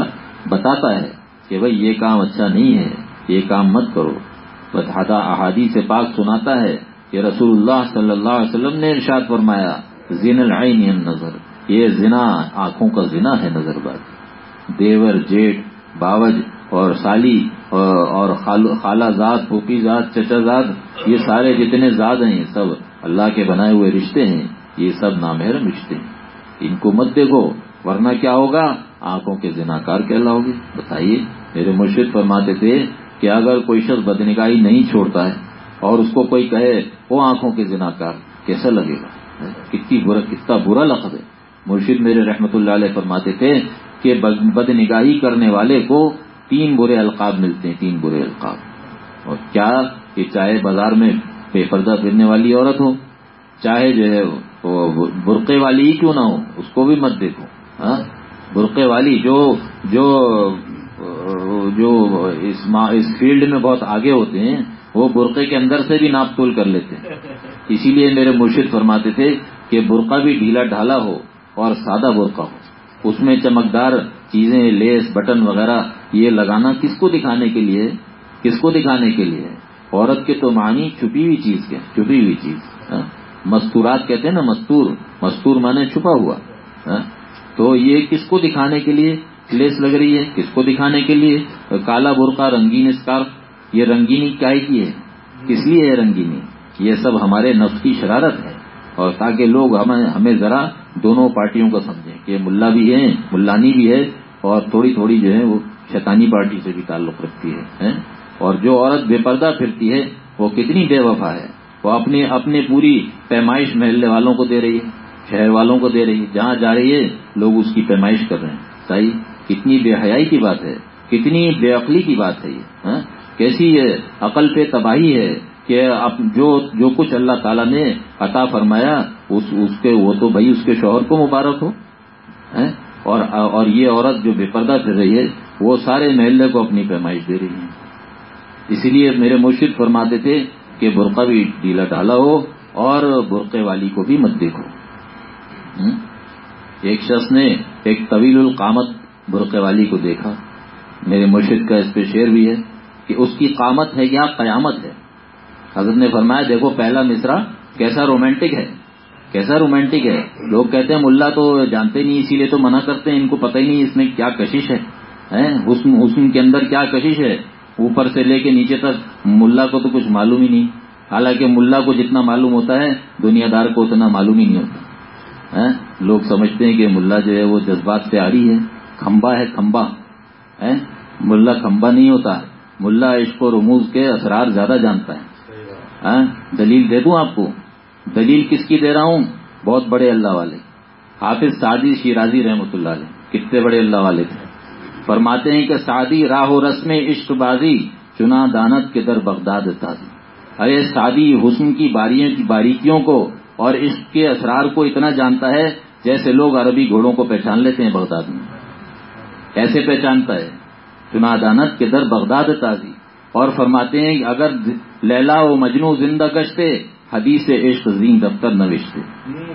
بتاتا ہے کہ بھائی، یہ کام اچھا نہیں ہے، یہ کام مت کرو۔ بتاتا احادی سے پاک سناتا ہے کہ رسول اللہ صلی اللہ علیہ وسلم نے ارشاد فرمایا، زین العین نظر یہ زنا، آنکھوں کا زنا ہے نظر بازی دیور، جیٹ، باوج اور سالی اور خالہ ذات، پھوپھی ذات، چچا ذات، یہ سارے جتنے ذات ہیں سب اللہ کے بنائے ہوئے رشتے ہیں، یہ سب نامحرم رشتے ہیں۔ ان کو مت دیکھو، ورنہ کیا ہوگا؟ آنکھوں کے زناکار کہلا ہوگی۔ بتائیے، میرے مرشد فرماتے تھے کہ اگر کوئی شخص بدنگاہی نہیں چھوڑتا ہے اور اس کو کوئی کہے وہ آنکھوں کے زناکار، کیسا لگے گا؟ کتنی برا کتنا برا لفظ ہے۔ مرشد میرے رحمت اللہ علیہ فرماتے تھے کہ بد نگاہی کرنے والے کو تین برے القاب ملتے ہیں، تین برے القاب۔ اور کیا کہ چاہے بازار میں بے پردہ پھرنے والی عورت ہو، چاہے جو ہے وہ برقے والی ہی کیوں نہ ہو، اس کو بھی مت دیکھو۔ ہاں؟ برقے والی جو جو جو اس فیلڈ میں بہت آگے ہوتے ہیں، وہ برقے کے اندر سے بھی ناپ تول کر لیتے ہیں۔ اسی لیے میرے مرشد فرماتے تھے کہ برقع بھی ڈھیلا ڈھالا ہو اور سادہ برقع ہو۔ اس میں چمکدار چیزیں، لیس، بٹن وغیرہ، یہ لگانا کس کو دکھانے کے لیے؟ کس کو دکھانے کے لیے؟ عورت کے تو معنی چھپی ہوئی چیز کے، چھپی ہوئی چیز ہاں؟ مستورات کہتے ہیں نا، مستور مستور مانے چھپا ہوا ہاں؟ تو یہ کس کو دکھانے کے لیے؟ لیس لگ رہی ہے، کس کو دکھانے کے لیے؟ کالا برقع، رنگین اسکارف، یہ رنگینی کیا کی ہے؟ کس لیے ہے رنگینی؟ یہ سب ہمارے نفس کی شرارت ہے، اور تاکہ لوگ ہمیں ہمیں ذرا دونوں پارٹیوں کو سمجھیں کہ ملا بھی ہے، ملانی بھی ہے اور تھوڑی تھوڑی جو ہے وہ شیطانی پارٹی سے بھی تعلق رکھتی ہے اور جو عورت بے پردہ پھرتی ہے، وہ کتنی بے وفا ہے؟ وہ اپنے اپنے پوری پیمائش محلے والوں کو دے رہی ہے، شہر والوں کو دے رہی ہے، جہاں جا رہی ہے، لوگ اس کی پیمائش کر رہے ہیں۔ صحیح؟ کتنی بے حیائی کی بات ہے، کتنی بے عقلی کی بات ہے یہ کیسی یہ عقل پہ تباہی ہے کہ جو جو کچھ اللہ تعالیٰ نے عطا فرمایا، اس اس کے، وہ تو بھائی اس کے شوہر کو مبارک ہو اور اور یہ عورت جو بے پردہ پھر رہی ہے، وہ سارے محلے کو اپنی پیمائش دے رہی ہے اسی لیے میرے مرشد فرماتے تھے کہ برقع بھی ڈھیلا ڈالا ہو اور برقے والی کو بھی مت دیکھو۔ ایک شخص نے ایک طویل القامت برقے والی کو دیکھا۔ میرے مرشد کا اس پہ شعر بھی ہے کہ اس کی قامت ہے یا قیامت ہے۔ حضرت نے فرمایا، دیکھو، پہلا مصرا کیسا رومانٹک ہے۔ کیسا رومانٹک ہے؟ لوگ کہتے ہیں ملا تو جانتے نہیں اسی لیے تو منع کرتے ہیں ان کو پتہ ہی نہیں اس میں کیا کشش ہے حسن حسن کے اندر کیا کشش ہے؟ اوپر سے لے کے نیچے تک ملا کو تو کچھ معلوم ہی نہیں۔ حالانکہ ملا کو جتنا معلوم ہوتا ہے دنیا دار کو اتنا معلوم ہی نہیں ہوتا۔ لوگ سمجھتے ہیں کہ ملا جو ہے وہ جذبات سے آ رہی ہے کھمبا ہے کھمبا۔ ملا کھمبا نہیں ہوتا۔ ملا عشق و رموز کے اثرات زیادہ جانتا ہے۔ دلیل دے دوں آپ کو؟ دلیل کس کی دے رہا ہوں؟ بہت بڑے اللہ والے۔ حافظ سعدی شیرازی رحمۃ اللہ علیہ، کتنے بڑے اللہ والے تھے۔ فرماتے ہیں کہ سعدی راہ و رسم عشق بازی، چنا دانت کے در بغداد تازی۔ ارے سعدی، حسن کی باریکیوں کو اور عشق کے اسرار کو اتنا جانتا ہے جیسے لوگ عربی گھوڑوں کو پہچان لیتے ہیں بغداد میں۔ ایسے پہچانتا ہے؟ چنا دانت کے در بغداد تازی۔ اور فرماتے ہیں کہ اگر لیلا و مجنو زندہ گشتے حدیث عشق زین دفتر نوشتے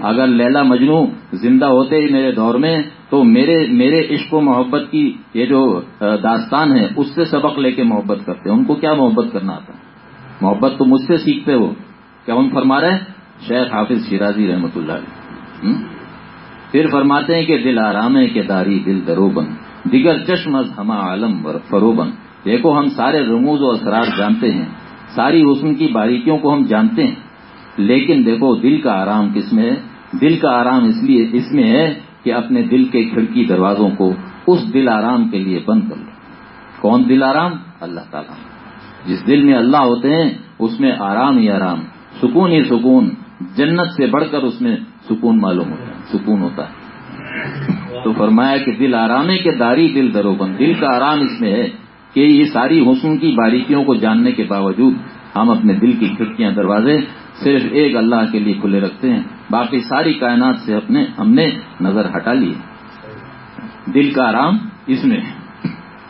اگر لیلا مجنو زندہ ہوتے ہی میرے دور میں تو میرے میرے عشق و محبت کی یہ جو داستان ہے اس سے سبق لے کے محبت کرتے ان کو کیا محبت کرنا آتا؟ محبت تو مجھ سے سیکھتے ہو۔ کیا ان فرما رہے شیخ حافظ شیرازی رحمۃ اللہ علیہ۔ پھر فرماتے ہیں کہ دل آرام کے داری دل دروبن دیگر چشم از ہما عالم فروبن دیکھو ہم سارے رموز و اثرات جانتے ہیں۔ ساری حسن کی باریکیوں کو ہم جانتے ہیں۔ لیکن دیکھو، دل کا آرام کس میں ہے؟ دل کا آرام اس لیے اس میں ہے کہ اپنے دل کے کھڑکی دروازوں کو اس دل آرام کے لیے بند کر لو۔ کون دل آرام؟ اللہ تعالیٰ۔ جس دل میں اللہ ہوتے ہیں، اس میں آرام ہی آرام۔ سکون ہی سکون۔ جنت سے بڑھ کر اس میں سکون معلوم ہوتا ہے، سکون ہوتا ہے۔ تو فرمایا کہ دل آرامے کے داری دل دروبن دل کا آرام اس میں ہے کہ یہ ساری حسن کی باریکیوں کو جاننے کے باوجود ہم اپنے دل کی کھڑکیاں دروازے صرف ایک اللہ کے لیے کھلے رکھتے ہیں، باقی ساری کائنات سے اپنے ہم نے نظر ہٹا لی دل کا آرام اس میں ہے۔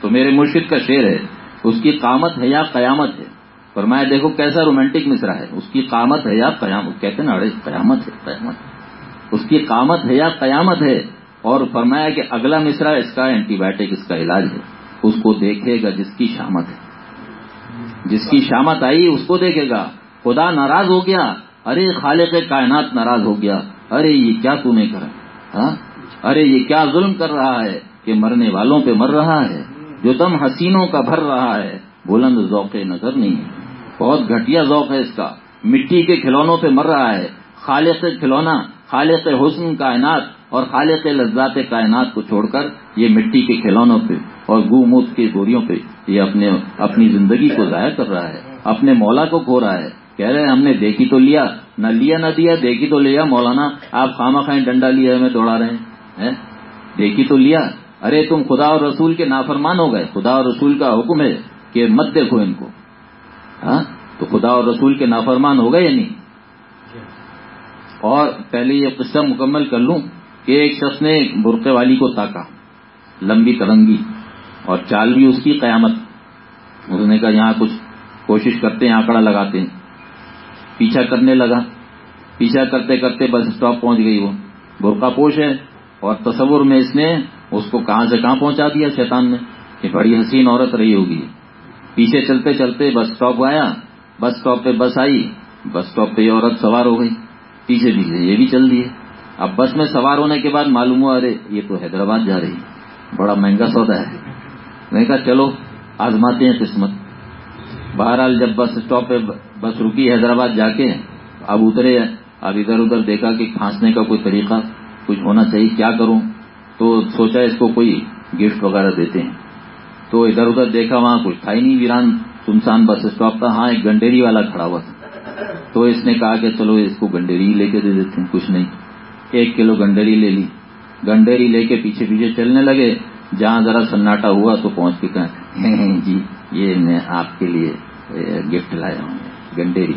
تو میرے مرشد کا شعر ہے، اس کی قامت ہے یا قیامت ہے؟ فرمایا، دیکھو کیسا رومانٹک مصرا ہے۔ اس کی قامت ہے یا قیامت، کہتے ہیں نا ارے قیامت ہے، قیامت۔ اس کی قامت ہے یا قیامت ہے؟ اور فرمایا کہ اگلا مصرا اس کا اینٹی بایوٹک اس کا علاج ہے۔ اس کو دیکھے گا جس کی شامت ہے۔ جس کی شامت آئی، اس کو دیکھے گا۔ خدا ناراض ہو گیا، ارے خالق کائنات ناراض ہو گیا، ارے یہ کیا تو نے کرا ہاں؟ ارے یہ کیا ظلم کر رہا ہے کہ مرنے والوں پہ مر رہا ہے، جو دم حسینوں کا بھر رہا ہے۔ بلند ذوق نظر نہیں ہے۔ بہت گھٹیا ذوق ہے اس کا۔ مٹی کے کھلونوں پہ مر رہا ہے۔ خالق کھلونا، خالق حسن کائنات اور خالق لذات کائنات کو چھوڑ کر یہ مٹی کے کھلونوں پہ اور گو موت کے گوریوں پہ یہ اپنے، اپنی زندگی کو ضائع کر رہا ہے، اپنے مولا کو کھو رہا ہے۔ کہہ رہے ہیں، ہم نے دیکھی تو لیا، نہ لیا نہ دیا، دیکھی تو لیا، مولانا، آپ خامہ خائیں ڈنڈا لیا ہمیں دوڑا رہے ہیں دیکھی تو لیا۔ ارے، تم خدا اور رسول کے نافرمان ہو گئے۔ خدا اور رسول کا حکم ہے کہ مت دیکھو ان کو۔ ہاں؟ تو خدا اور رسول کے نافرمان ہو گئے یا نہیں؟ اور پہلے یہ قصہ مکمل کر لوں کہ ایک شخص نے برقے والی کو تاکا، لمبی ترنگی، اور چال بھی اس کی قیامت۔ اس نے کہا، یہاں کچھ کوشش کرتے ہیں، آنکڑا لگاتے ہیں۔ پیچھا کرنے لگا۔ پیچھا کرتے کرتے بس اسٹاپ پہنچ گئی وہ۔ برقع پوش ہے اور تصور میں اس نے اس کو کہاں سے کہاں پہنچا دیا شیطان نے کہ بڑی حسین عورت رہی ہوگی۔ پیچھے چلتے چلتے بس اسٹاپ آیا۔ بس اسٹاپ پہ بس آئی۔ بس اسٹاپ پہ یہ عورت سوار ہو گئی۔ پیچھے پیچھے یہ بھی چل دیے۔ اب بس میں سوار ہونے کے بعد معلوم ہوا، ارے، یہ تو حیدرآباد جا رہی۔ بڑا مہنگا سودا ہے۔ میں کہا، چلو، آزماتے ہیں قسمت۔ بہرحال جب بس اسٹاپ پہ بس رکی حیدرآباد جا کے اب اترے اب ادھر ادھر دیکھا کہ کھانسنے کا کوئی طریقہ، کچھ ہونا چاہیے، کیا کروں؟ تو سوچا اس کو کوئی گفٹ وغیرہ دیتے ہیں۔ تو ادھر ادھر دیکھا، وہاں کچھ تھا ہی نہیں۔ ویران سنسان بس اسٹاپ تھا۔ ہاں ایک گنڈیری والا کھڑا ہوا تھا۔ تو اس نے کہا کہ چلو اس کو گنڈیری لے کے دے دیتے ہیں، کچھ نہیں۔ ایک کلو گنڈیری لے لی۔ گنڈیری لے کے پیچھے پیچھے چلنے لگے۔ جہاں ذرا سناٹا ہوا تو پہنچ کے کہیں جی یہ میں آپ کے لیے گفٹ لایا ہوں۔ گنڈیری۔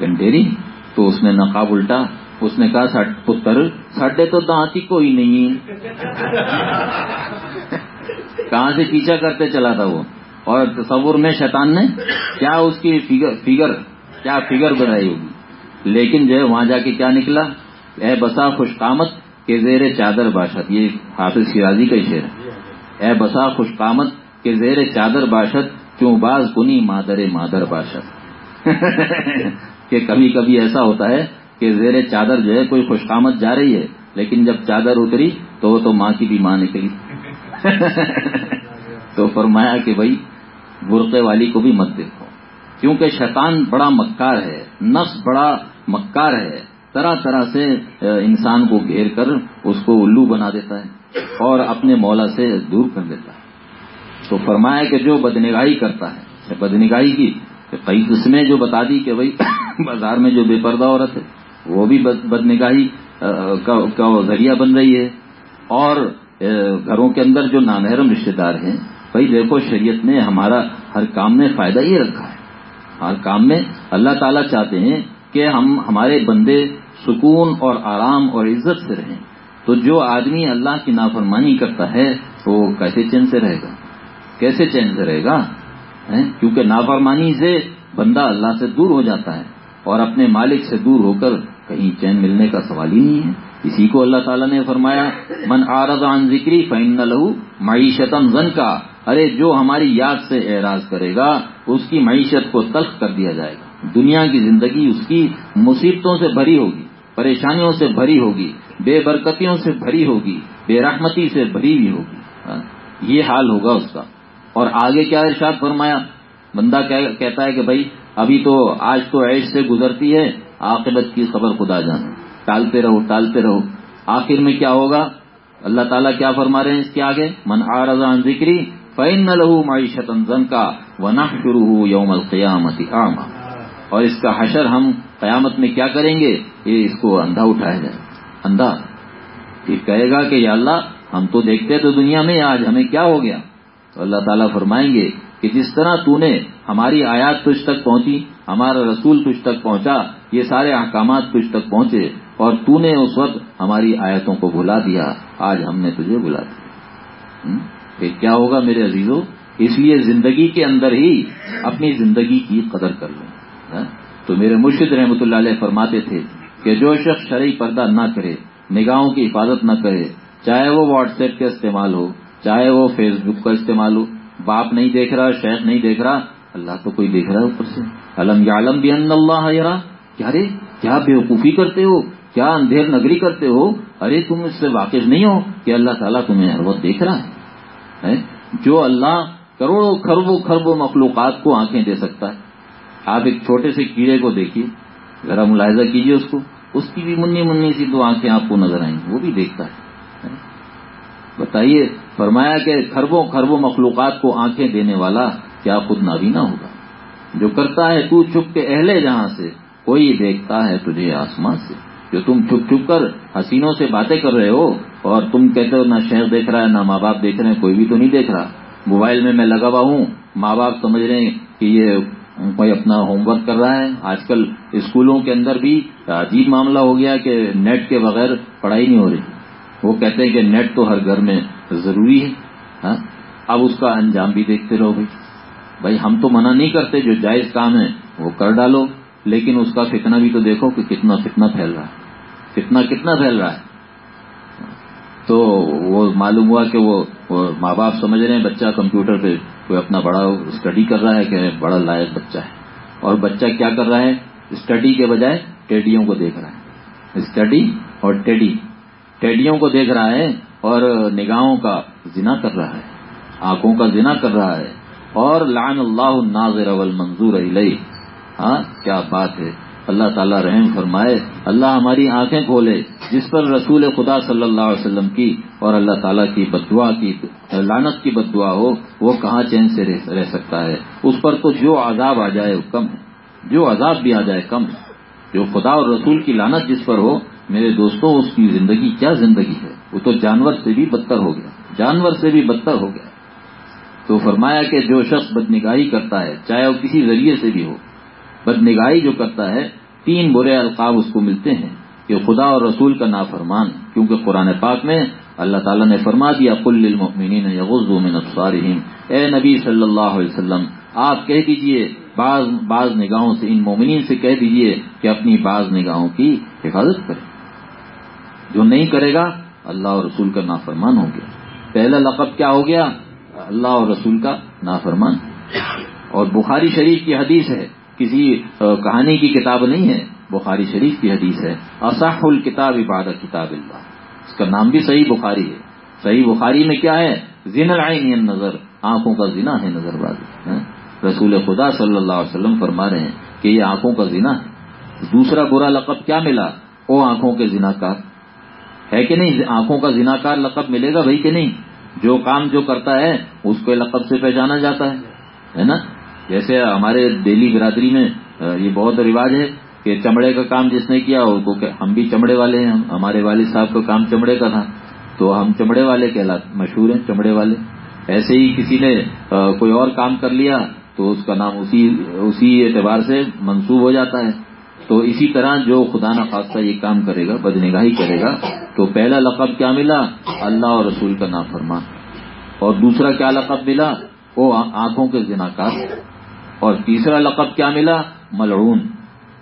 گنڈیری، تو اس نے نقاب الٹا۔ اس نے کہا پتر ساڈے تو دانت ہی کوئی نہیں کہاں سے پیچھا کرتے چلا تھا وہ؟ اور تصور میں شیطان نے کیا اس کی فگر کیا فگر بنائی ہوگی؟ لیکن جو ہے، وہاں جا کے کیا نکلا؟ اے بسا خوش قامت کے زیر چادر باشد۔ یہ حافظ شیرازی کا شعر ہے۔ اے بسا خوش قامت کے زیر چادر باشد، کیوں باز کنی مادر مادر باشد۔ کہ کبھی کبھی ایسا ہوتا ہے کہ زیر چادر جو ہے کوئی خوش قامت جا رہی ہے لیکن جب چادر اتری تو وہ تو ماں کی بھی ماں نکلی۔ تو فرمایا کہ بھائی برقے والی کو بھی مت دیکھو۔ کیونکہ شیطان بڑا مکار ہے نفس بڑا مکار ہے۔ طرح طرح سے انسان کو گھیر کر اس کو الو بنا دیتا ہے اور اپنے مولا سے دور کر دیتا ہے۔ تو فرمایا کہ جو بدنگاہی کرتا ہے بدنگاہی کی کئی قسمیں جو بتا دی کہ بھائی، بازار میں جو بے پردہ عورت ہے، وہ بھی بدنگاہی کا ذریعہ بن رہی ہے۔ اور گھروں کے اندر جو نانحرم رشتے دار ہیں، بھائی، دیکھو، شریعت نے ہمارا ہر کام میں فائدہ ہی رکھا ہے۔ ہر کام میں اللہ تعالیٰ چاہتے ہیں کہ ہم، ہمارے بندے سکون اور آرام اور عزت سے رہیں۔ تو جو آدمی اللہ کی نافرمانی کرتا ہے، تو کیسے چین سے رہے گا؟ کیسے چین سے رہے گا؟ کیونکہ نافرمانی سے بندہ اللہ سے دور ہو جاتا ہے اور اپنے مالک سے دور ہو کر کہیں چین ملنے کا سوال ہی نہیں ہے۔ اسی کو اللہ تعالیٰ نے فرمایا، من آرز عن ذکری فین لہو معیشتم زن کا ارے، جو ہماری یاد سے اعراض کرے گا، اس کی معیشت کو تلخ کر دیا جائے گا۔ دنیا کی زندگی اس کی مصیبتوں سے بھری ہوگی، پریشانیوں سے بھری ہوگی، بے برکتیوں سے بھری ہوگی، بے رحمتی سے بھری ہوئی ہوگی ہاں، یہ حال ہوگا اس کا۔ اور آگے کیا ارشاد فرمایا؟ بندہ کہتا ہے کہ بھائی، ابھی تو آج تو عیش سے گزرتی ہے، عاقبت کی خبر خدا جانا ٹالتے رہو ٹالتے رہو۔ آخر میں کیا ہوگا؟ اللہ تعالیٰ کیا فرما رہے ہیں اس کے آگے؟ من آرزان ذکری فین نہ لہو معیشت کا ونا شروع ہو یوم القیامت عام اور اس کا حشر ہم قیامت میں کیا کریں گے؟ یہ اس کو اندھا اٹھایا جائے۔ اندھا۔ یہ کہے گا کہ یا اللہ، ہم تو دیکھتے تو دنیا میں، آج ہمیں کیا ہو گیا؟ تو اللہ تعالیٰ فرمائیں گے کہ جس طرح تو نے ہماری آیات تجھ تک پہنچی، ہمارا رسول تجھ تک پہنچا، یہ سارے احکامات تجھ تک پہنچے اور تو نے اس وقت ہماری آیتوں کو بھلا دیا، آج ہم نے تجھے بلا دیا۔ پھر کیا ہوگا میرے عزیزوں اس لیے زندگی کے اندر ہی اپنی زندگی کی قدر کر لیں ہاں؟ تو میرے مرشد رحمۃ اللہ علیہ فرماتے تھے کہ جو شخص شرعی پردہ نہ کرے، نگاہوں کی حفاظت نہ کرے، چاہے وہ واٹس ایپ کا استعمال ہو چاہے وہ فیس بک کا استعمال ہو۔ باپ نہیں دیکھ رہا، شیخ نہیں دیکھ رہا، اللہ تو کوئی دیکھ رہا ہے اوپر سے۔ علم یا علم بھی اللہ یار کیا رے کیا بیوقوفی کرتے ہو؟ کیا اندھیر نگری کرتے ہو؟ ارے، تم اس سے واقف نہیں ہو کہ اللہ تعالیٰ تمہیں ہر وقت دیکھ رہا ہے۔ جو اللہ کروڑوں خربوں خربوں مخلوقات کو آنکھیں دے سکتا ہے۔ آپ ایک چھوٹے سے کیڑے کو دیکھیے، ذرا ملاحظہ کیجیے اس کو۔ اس کی بھی منی منی سی دو آنکھیں آپ کو نظر آئیں گی، وہ بھی دیکھتا ہے۔ بتائیے فرمایا کہ خربوں خربوں مخلوقات کو آنکھیں دینے والا کیا خود نابینا ہوگا؟ جو کرتا ہے تو چھپ کے اہلے جہاں سے، کوئی دیکھتا ہے تجھے آسمان سے۔ جو تم چھپ چھپ کر حسینوں سے باتیں کر رہے ہو اور تم کہتے ہو نہ شہر دیکھ رہا ہے، نہ ماں باپ دیکھ رہے ہیں، کوئی بھی تو نہیں دیکھ رہا۔ موبائل میں میں لگا ہوا ہوں، ماں باپ سمجھ رہے ہیں کہ یہ کوئی اپنا ہوم ورک کر رہا ہے۔ آج کل اسکولوں کے اندر بھی عجیب معاملہ ہو گیا کہ نیٹ کے بغیر پڑھائی نہیں ہو رہی۔ وہ کہتے ہیں کہ نیٹ تو ہر گھر میں ضروری ہے ہاں؟ اب اس کا انجام بھی دیکھتے رہو بھائی۔ بھائی، ہم تو منع نہیں کرتے جو جائز کام ہے وہ کر ڈالو، لیکن اس کا فتنہ بھی تو دیکھو کہ کتنا فتنہ پھیل رہا ہے۔ فتنہ کتنا پھیل رہا ہے۔ تو وہ معلوم ہوا کہ وہ ماں باپ سمجھ رہے ہیں، بچہ کمپیوٹر پہ کوئی اپنا بڑا اسٹڈی کر رہا ہے کہ بڑا لائق بچہ ہے۔ اور بچہ کیا کر رہا ہے؟ اسٹڈی کے بجائے ٹیڈیوں کو دیکھ رہا ہے۔ اسٹڈی اور ٹیڈی، ٹیڈیوں کو دیکھ رہا ہے اور نگاہوں کا زنا کر رہا ہے، آنکھوں کا زنا کر رہا ہے، اور لعن اللہ الناظر والمنظور علیہ ہاں کیا بات ہے۔ اللہ تعالیٰ رحم فرمائے، اللہ ہماری آنکھیں کھولے، جس پر رسول خدا صلی اللہ علیہ وسلم کی اور اللہ تعالیٰ کی بدعا کی لانت کی بدعا ہو، وہ کہاں چین سے رہ سکتا ہے؟ اس پر تو جو عذاب آ جائے وہ کم ہے۔ جو عذاب بھی آ جائے کم ہے۔ جو خدا اور رسول کی لانت جس پر ہو میرے دوستوں اس کی زندگی کیا زندگی ہے؟ وہ تو جانور سے بھی بدتر ہو گیا۔ جانور سے بھی بدتر ہو گیا۔ تو فرمایا کہ جو شخص بدنگاہی کرتا ہے، چاہے وہ کسی ذریعے سے بھی ہو، بدنگاہی جو کرتا ہے، تین برے القاب اس کو ملتے ہیں کہ خدا اور رسول کا نافرمان۔ کیونکہ قرآن پاک میں اللہ تعالیٰ نے فرما دیا کل المؤمنین یغض من ابصارہم۔ اے نبی صلی اللہ علیہ وسلم، آپ کہہ دیجیے، بعض بعض نگاہوں سے، ان مومنین سے کہہ دیجیے کہ اپنی بعض نگاہوں کی حفاظت کرے جو نہیں کرے گا، اللہ اور رسول کا نافرمان ہو گیا پہلا لقب کیا ہو گیا؟ اللہ اور رسول کا نافرمان۔ اور بخاری شریف کی حدیث ہے، کسی کہانی کی کتاب نہیں ہے، بخاری شریف کی حدیث ہے۔ اصح الکتاب عبادت کتاب اللہ۔ اس کا نام بھی صحیح بخاری ہے۔ صحیح بخاری میں کیا ہے؟ زین العین نظر، آنکھوں کا زنا ہے نظر بازی۔ ہاں؟ رسول خدا صلی اللہ علیہ وسلم فرما رہے ہیں کہ یہ آنکھوں کا زنا ہے۔ دوسرا برا لقب کیا ملا؟ وہ آنکھوں کے زنا کار۔ ہے کہ نہیں؟ آنکھوں کا زنا کار لقب ملے گا بھائی کہ نہیں؟ جو کام جو کرتا ہے، اس کو لقب سے پہچانا جاتا ہے ہے نا؟ جیسے ہمارے دہلی برادری میں یہ بہت رواج ہے کہ چمڑے کا کام جس نے کیا وہ ہم بھی چمڑے والے ہیں ہمارے والد صاحب کا کام چمڑے کا تھا، تو ہم چمڑے والے کہلاتے، مشہور ہیں چمڑے والے۔ ایسے ہی کسی نے کوئی اور کام کر لیا، تو اس کا نام اسی اسی اعتبار سے منسوب ہو جاتا ہے۔ تو اسی طرح جو خدا نخواستہ یہ کام کرے گا، بدنگاہی کرے گا تو پہلا لقب کیا ملا؟ اللہ اور رسول کا نام فرمان اور دوسرا کیا لقب ملا؟ وہ آنکھوں کے ذناکار اور تیسرا لقب کیا ملا؟ ملعون۔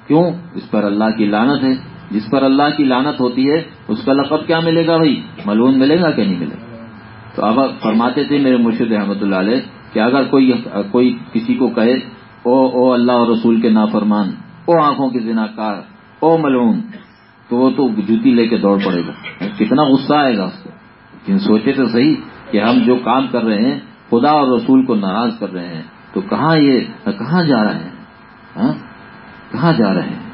کیوں؟ اس پر اللہ کی لانت ہے۔ جس پر اللہ کی لانت ہوتی ہے، اس کا لقب کیا ملے گا بھائی؟ ملعون ملے گا کہ نہیں ملے گا؟ تو اب فرماتے تھے میرے مرشد احمد اللہ علیہ کہ اگر کوئی کوئی کسی کو کہے، او او اللہ اور رسول کے نافرمان، او آنکھوں کے ذنا کار او ملعون تو وہ تو جوتی لے کے دوڑ پڑے گا۔ کتنا غصہ آئے گا اس کو لیکن سوچے تو صحیح کہ ہم جو کام کر رہے ہیں، خدا اور رسول کو ناراض کر رہے ہیں، تو کہاں یہ، کہاں جا رہے ہیں؟ ہاں؟ کہاں جا رہے ہیں؟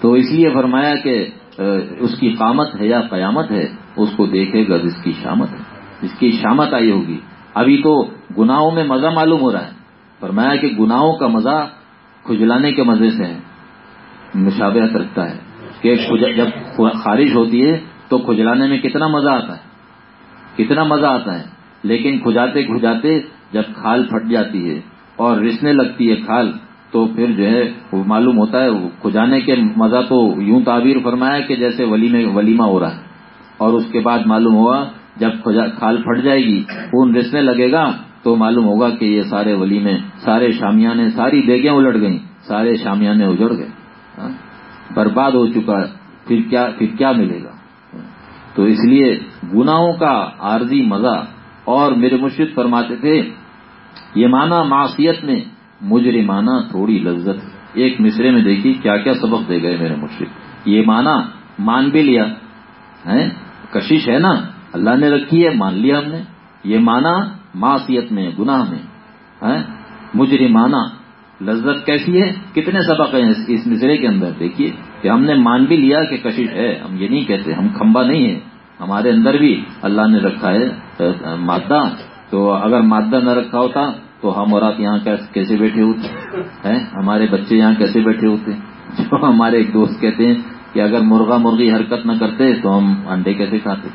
تو اس لیے فرمایا کہ اس کی قامت ہے یا قیامت ہے، اس کو دیکھے گا جس کی شامت ہے۔ جس کی شامت آئی ہوگی۔ ابھی تو گناہوں میں مزہ معلوم ہو رہا ہے۔ فرمایا کہ گناہوں کا مزہ کھجلانے کے مزے سے ہے۔ مشابہت رکھتا ہے۔ کہ جب خارج ہوتی ہے تو کھجلانے میں کتنا مزہ آتا ہے۔ کتنا مزہ آتا ہے۔ لیکن کھجاتے کھجاتے جب کھال پھٹ جاتی ہے اور رسنے لگتی ہے کھال، تو پھر جو ہے وہ معلوم ہوتا ہے کھجانے کے مزہ تو یوں تعبیر فرمایا کہ جیسے ولیمہ ہو رہا ہے۔ اور اس کے بعد معلوم ہوا، جب کھال پھٹ جائے گی، خون رسنے لگے گا، تو معلوم ہوگا کہ یہ سارے ولیمے، سارے شامیانے، ساری دیگیں الٹ گئیں، سارے شامیانے اجڑ گئے۔ ہاں؟ برباد ہو چکا ہے، پھر کیا پھر کیا ملے گا؟ تو اس لیے گناہوں کا عارضی مزہ اور میرے مرشد فرماتے تھے، یہ مانا معاشیت میں مجرمانہ تھوڑی لذت ایک مصرے میں دیکھی کیا کیا سبق دے گئے میرے مرشد۔ یہ مانا مان بھی لیا ہے کشش ہے نا؟ اللہ نے رکھی ہے، مان لیا ہم نے۔ یہ مانا معاشیت میں، گناہ میں مجرمانہ لذت کیسی ہے؟ کتنے سبق ہیں اس مصرے کے اندر؟ دیکھیے کہ ہم نے مان بھی لیا کہ کشش ہے، ہم یہ نہیں کہتے، ہم کھمبا نہیں ہے ہمارے اندر بھی اللہ نے رکھا ہے مادہ۔ تو اگر مادہ نہ رکھا ہوتا تو ہم اور آپ یہاں کیسے بیٹھے ہوتے؟ ہیں، ہمارے بچے یہاں کیسے بیٹھے ہوتے؟ جو ہمارے ایک دوست کہتے ہیں کہ اگر مرغا مرغی حرکت نہ کرتے تو ہم انڈے کیسے کھاتے؟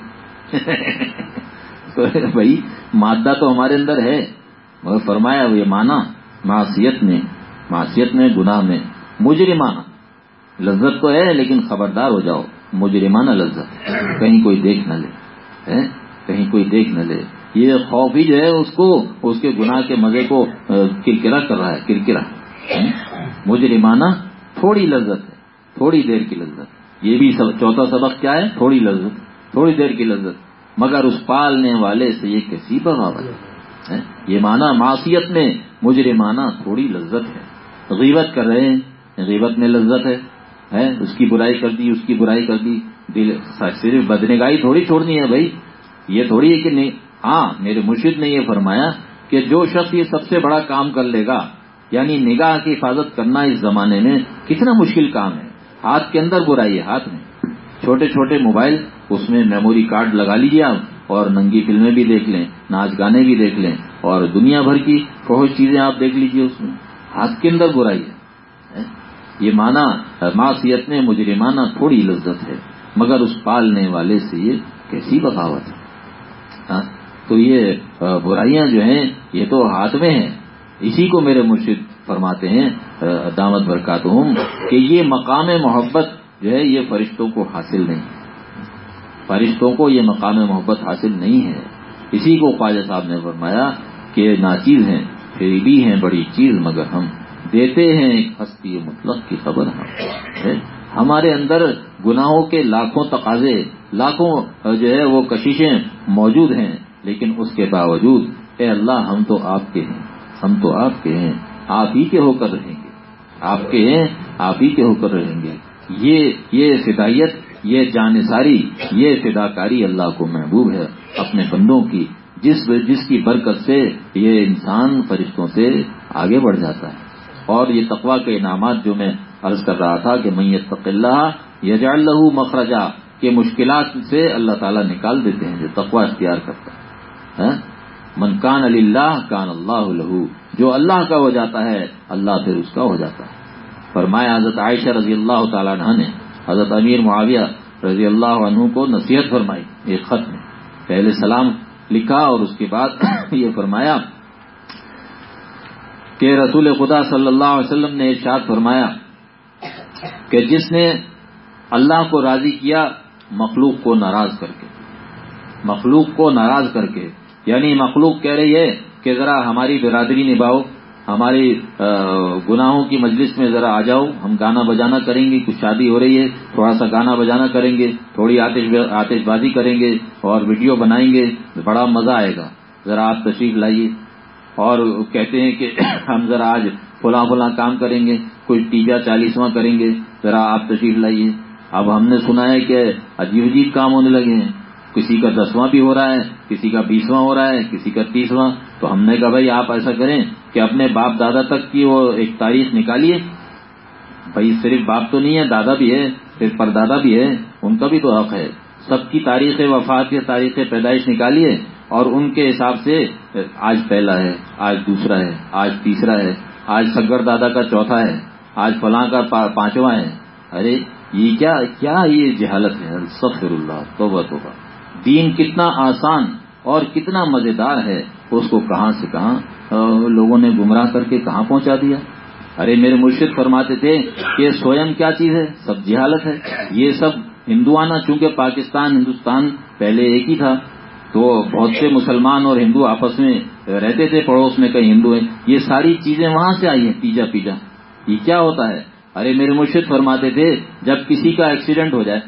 تو بھائی، مادہ تو ہمارے اندر ہے، مگر فرمایا یہ مانا معاشیت میں معاشیت میں، گناہ میں۔ مجرمانہ۔ لذت تو ہے، لیکن خبردار ہو جاؤ۔ مجرمانہ لذت۔ کہیں کوئی دیکھ نہ لے۔ کہیں کوئی دیکھ نہ لے۔ یہ خوف ہی جو ہے، اس کو، اس کے گناہ کے مزے کو کرکرا کر رہا ہے، کرکرا۔ مجرمانہ تھوڑی لذت ہے، تھوڑی دیر کی لذت۔ یہ بھی چوتھا سبق کیا ہے؟ تھوڑی لذت، تھوڑی دیر کی لذت۔ مگر اس پالنے والے سے یہ کیسی بغاوت ہے؟ یہ مانا معاشیت میں مجرمانہ تھوڑی لذت ہے۔ غیبت کر رہے ہیں، غیبت میں لذت ہے اس کی برائی کر دی، اس کی برائی کر دی۔ دل صرف بدنگاہی تھوڑی چھوڑنی ہے بھائی۔ یہ تھوڑی ہے کہ نہیں ہاں میرے مرشد نے یہ فرمایا کہ جو شخص یہ سب سے بڑا کام کر لے گا یعنی نگاہ کی حفاظت کرنا اس زمانے میں کتنا مشکل کام ہے۔ ہاتھ کے اندر برائی ہے، ہاتھ میں۔ چھوٹے چھوٹے موبائل، اس میں میموری کارڈ لگا لیجیے آپ۔ اور ننگی فلمیں بھی دیکھ لیں، ناچ گانے بھی دیکھ لیں اور دنیا بھر کی بہت چیزیں آپ دیکھ لیجیے اس میں۔ ہاتھ کے اندر برائی ہے۔ یہ مانا معاشیت میں مجرمانہ تھوڑی لذت ہے، مگر اس پالنے والے سے یہ کیسی بغاوت ہے؟ ہاں، تو یہ برائیاں جو ہیں، یہ تو ہاتھ میں ہیں۔ اسی کو میرے مرشد فرماتے ہیں دامت برکات کہ یہ مقام محبت جو ہے، یہ فرشتوں کو حاصل نہیں۔ فرشتوں کو یہ مقام محبت حاصل نہیں ہے۔ اسی کو خواجہ صاحب نے فرمایا کہ ناچیز ہیں پھر بھی ہیں، بڑی چیز مگر ہم دیتے ہیں ایک ہستی مطلق کی خبر ہم۔ ہمارے اندر گناہوں کے لاکھوں تقاضے، لاکھوں جو ہے وہ کششیں موجود ہیں، لیکن اس کے باوجود اے اللہ ہم تو آپ کے ہیں، ہم تو آپ کے ہیں، آپ ہی کے ہو کر رہیں گے۔ آپ کے ہیں، آپ ہی کے ہو کر رہیں گے۔ یہ یہ یہ جانساری، یہ فداکاری اللہ کو محبوب ہے، اپنے بندوں کی، جس جس کی برکت سے یہ انسان فرشتوں سے آگے بڑھ جاتا ہے۔ اور یہ تقوا کے انعامات جو میں عرض کر رہا تھا کہ میت فق اللہ یجا اللہ مخرجہ کے مشکلات سے اللہ تعالیٰ نکال دیتے ہیں، جو تقوا اختیار کرتا ہے۔ ہاں؟ من کان علی اللہ کان اللہ لہو، جو اللہ کا ہو جاتا ہے، اللہ پھر اس کا ہو جاتا ہے۔ فرمایا حضرت عائشہ رضی اللہ تعالیٰ عنہ نے حضرت امیر معاویہ رضی اللہ عنہ کو نصیحت فرمائی ایک خط میں۔ پہلے سلام لکھا اور اس کے بعد یہ فرمایا کہ رسول خدا صلی اللہ علیہ وسلم نے ارشاد فرمایا کہ جس نے اللہ کو راضی کیا، مخلوق کو ناراض کر کے۔ مخلوق کو ناراض کر کے یعنی مخلوق کہہ رہی ہے کہ ذرا ہماری برادری نبھاؤ۔ ہماری گناہوں کی مجلس میں ذرا آ جاؤ، ہم گانا بجانا کریں گے، کچھ شادی ہو رہی ہے، تھوڑا سا گانا بجانا کریں گے، تھوڑی آتش بازی کریں گے اور ویڈیو بنائیں گے، بڑا مزہ آئے گا۔ ذرا آپ تشریف لائیے۔ اور کہتے ہیں کہ ہم ذرا آج فلاں فلاں کام کریں گے کچھ تیجا چالیسواں کریں گے، ذرا آپ تشریف لائیے۔ اب ہم نے سنا ہے کہ عجیب عجیب کام ہونے لگے ہیں۔ کسی کا دسواں بھی ہو رہا ہے، کسی کا بیسواں ہو رہا ہے، کسی کا تیسواں۔ تو ہم نے کہا بھائی آپ ایسا کریں کہ اپنے باپ دادا تک کی وہ ایک تاریخ نکالیے۔ بھائی صرف باپ تو نہیں ہے، دادا بھی ہے پھر پردادا بھی ہے، ان کا بھی تو حق ہے۔ سب کی تاریخ وفات کی تاریخ پیدائش نکالیے اور ان کے حساب سے آج پہلا ہے، آج دوسرا ہے، آج تیسرا ہے، آج سگر دادا کا چوتھا ہے، آج فلاں کا پانچواں ہے۔ ارے، یہ کیا کیا یہ جہالت ہے؟ سفر اللہ، توبہ توبہ۔ دین کتنا آسان اور کتنا مزیدار ہے۔ اس کو کہاں سے کہاں لوگوں نے گمراہ کر کے کہاں پہنچا دیا؟ ارے میرے مرشد فرماتے تھے کہ سوئم کیا چیز ہے؟ سب جہالت ہے۔ یہ سب ہندوانہ، چونکہ پاکستان، ہندوستان پہلے ایک ہی تھا، تو بہت سے مسلمان اور ہندو آپس میں رہتے تھے، پڑوس میں کئی ہندو ہیں۔ یہ ساری چیزیں وہاں سے آئی ہیں، پیجا پیجا۔ یہ کیا ہوتا ہے؟ ارے میرے مرشد فرماتے تھے، جب کسی کا ایکسیڈنٹ ہو جائے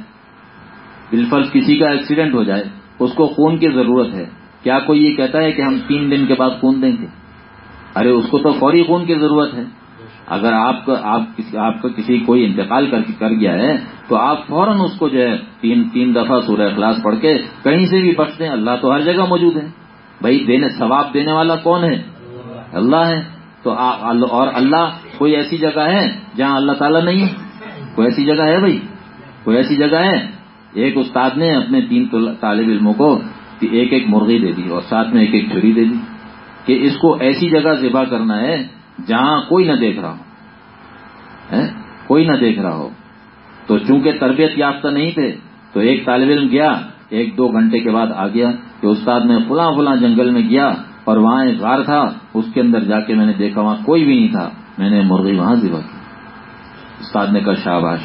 بالفرض کسی کا ایکسیڈنٹ ہو جائے، اس کو خون کی ضرورت ہے۔ کیا کوئی یہ کہتا ہے کہ ہم تین دن کے بعد خون دیں گے؟ ارے، اس کو تو فوری خون کی ضرورت ہے۔ اگر آپ کا آپ کا کسی کوئی انتقال کر گیا ہے، تو آپ فوراً اس کو جو ہے تین تین دفعہ سورہ اخلاص پڑھ کے کہیں سے بھی بچ دیں۔ اللہ تو ہر جگہ موجود ہے۔ بھائی، دینے، ثواب دینے والا کون ہے؟ اللہ ہے۔ تو اور اللہ کوئی ایسی جگہ ہے جہاں اللہ تعالیٰ نہیں ہے؟ کوئی ایسی جگہ ہے بھائی؟ کوئی ایسی جگہ ہے؟ ایک استاد نے اپنے تین طالب علموں کو ایک ایک مرغی دے دی اور ساتھ میں ایک ایک چھری دے دی کہ اس کو ایسی جگہ ذبح کرنا ہے جہاں کوئی نہ دیکھ رہا ہو۔ کوئی نہ دیکھ رہا ہو۔ تو چونکہ تربیت یافتہ نہیں تھے، تو ایک طالب علم گیا، ایک دو گھنٹے کے بعد آ گیا کہ استاد میں فلاں فلاں جنگل میں گیا اور وہاں ایک غار تھا، اس کے اندر جا کے میں نے دیکھا وہاں کوئی بھی نہیں تھا۔ میں نے مرغی وہاں ذبح کی۔ استاد نے کہا، شاباش،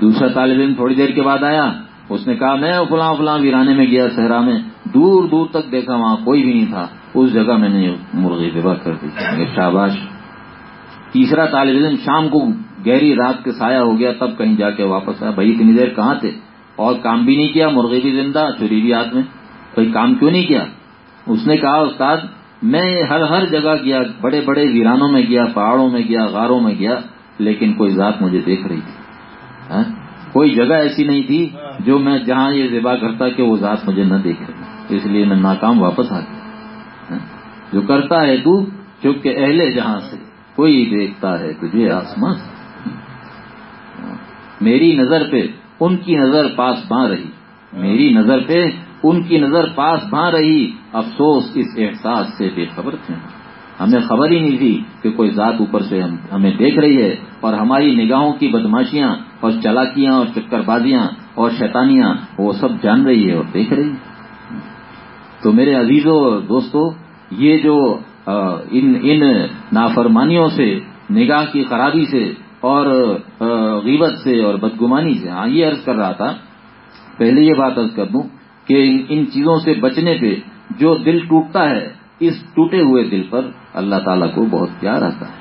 دوسرا طالب علم تھوڑی دیر کے بعد آیا، اس نے کہا، میں فلاں فلاں ویرانے میں گیا، صحرا میں۔ دور دور تک دیکھا، وہاں کوئی بھی نہیں تھا۔ اس جگہ میں نے مرغی ذبح کر دی۔ شاباش۔ تیسرا طالب علم شام کو گہری رات کے سایہ ہو گیا، تب کہیں جا کے واپس آیا۔ بھائی، اتنی دیر کہاں تھے؟ اور کام بھی نہیں کیا، مرغی بھی زندہ چوری بھی ہاتھ میں۔ بھائی کام کیوں نہیں کیا؟ اس نے کہا، استاد، میں ہر ہر جگہ گیا، بڑے بڑے ویرانوں میں گیا، پہاڑوں میں گیا، غاروں میں گیا، لیکن کوئی ذات مجھے دیکھ رہی تھی۔ ہاں؟ کوئی جگہ ایسی نہیں تھی جو میں جہاں یہ ذبح کرتا کہ وہ ذات مجھے نہ دیکھ رہی اس لیے میں ناکام واپس آ گیا۔ ہاں؟ جو کرتا ہے تو چونکہ اہل جہاں سے کوئی دیکھتا ہے تجھے آسمان ہاں؟ میری نظر پہ ان کی نظر پاس باں رہی۔ میری نظر پہ ان کی نظر پاس باں رہی۔ افسوس اس احساس سے بے خبر تھے۔ ہمیں خبر ہی نہیں تھی کہ کوئی ذات اوپر سے ہمیں دیکھ رہی ہے اور ہماری نگاہوں کی بدماشیاں اور چلاکیاں اور چکر بازیاں اور شیطانیاں وہ سب جان رہی ہے اور دیکھ رہی ہے۔ تو میرے عزیزوں دوستو، یہ جو ان ان نافرمانیوں سے، نگاہ کی خرابی سے اور غیبت سے اور بدگمانی سے ہاں یہ عرض کر رہا تھا، پہلے یہ بات عرض کر دوں کہ ان چیزوں سے بچنے پہ جو دل ٹوٹتا ہے، اس ٹوٹے ہوئے دل پر اللہ تعالیٰ کو بہت پیار آتا ہے۔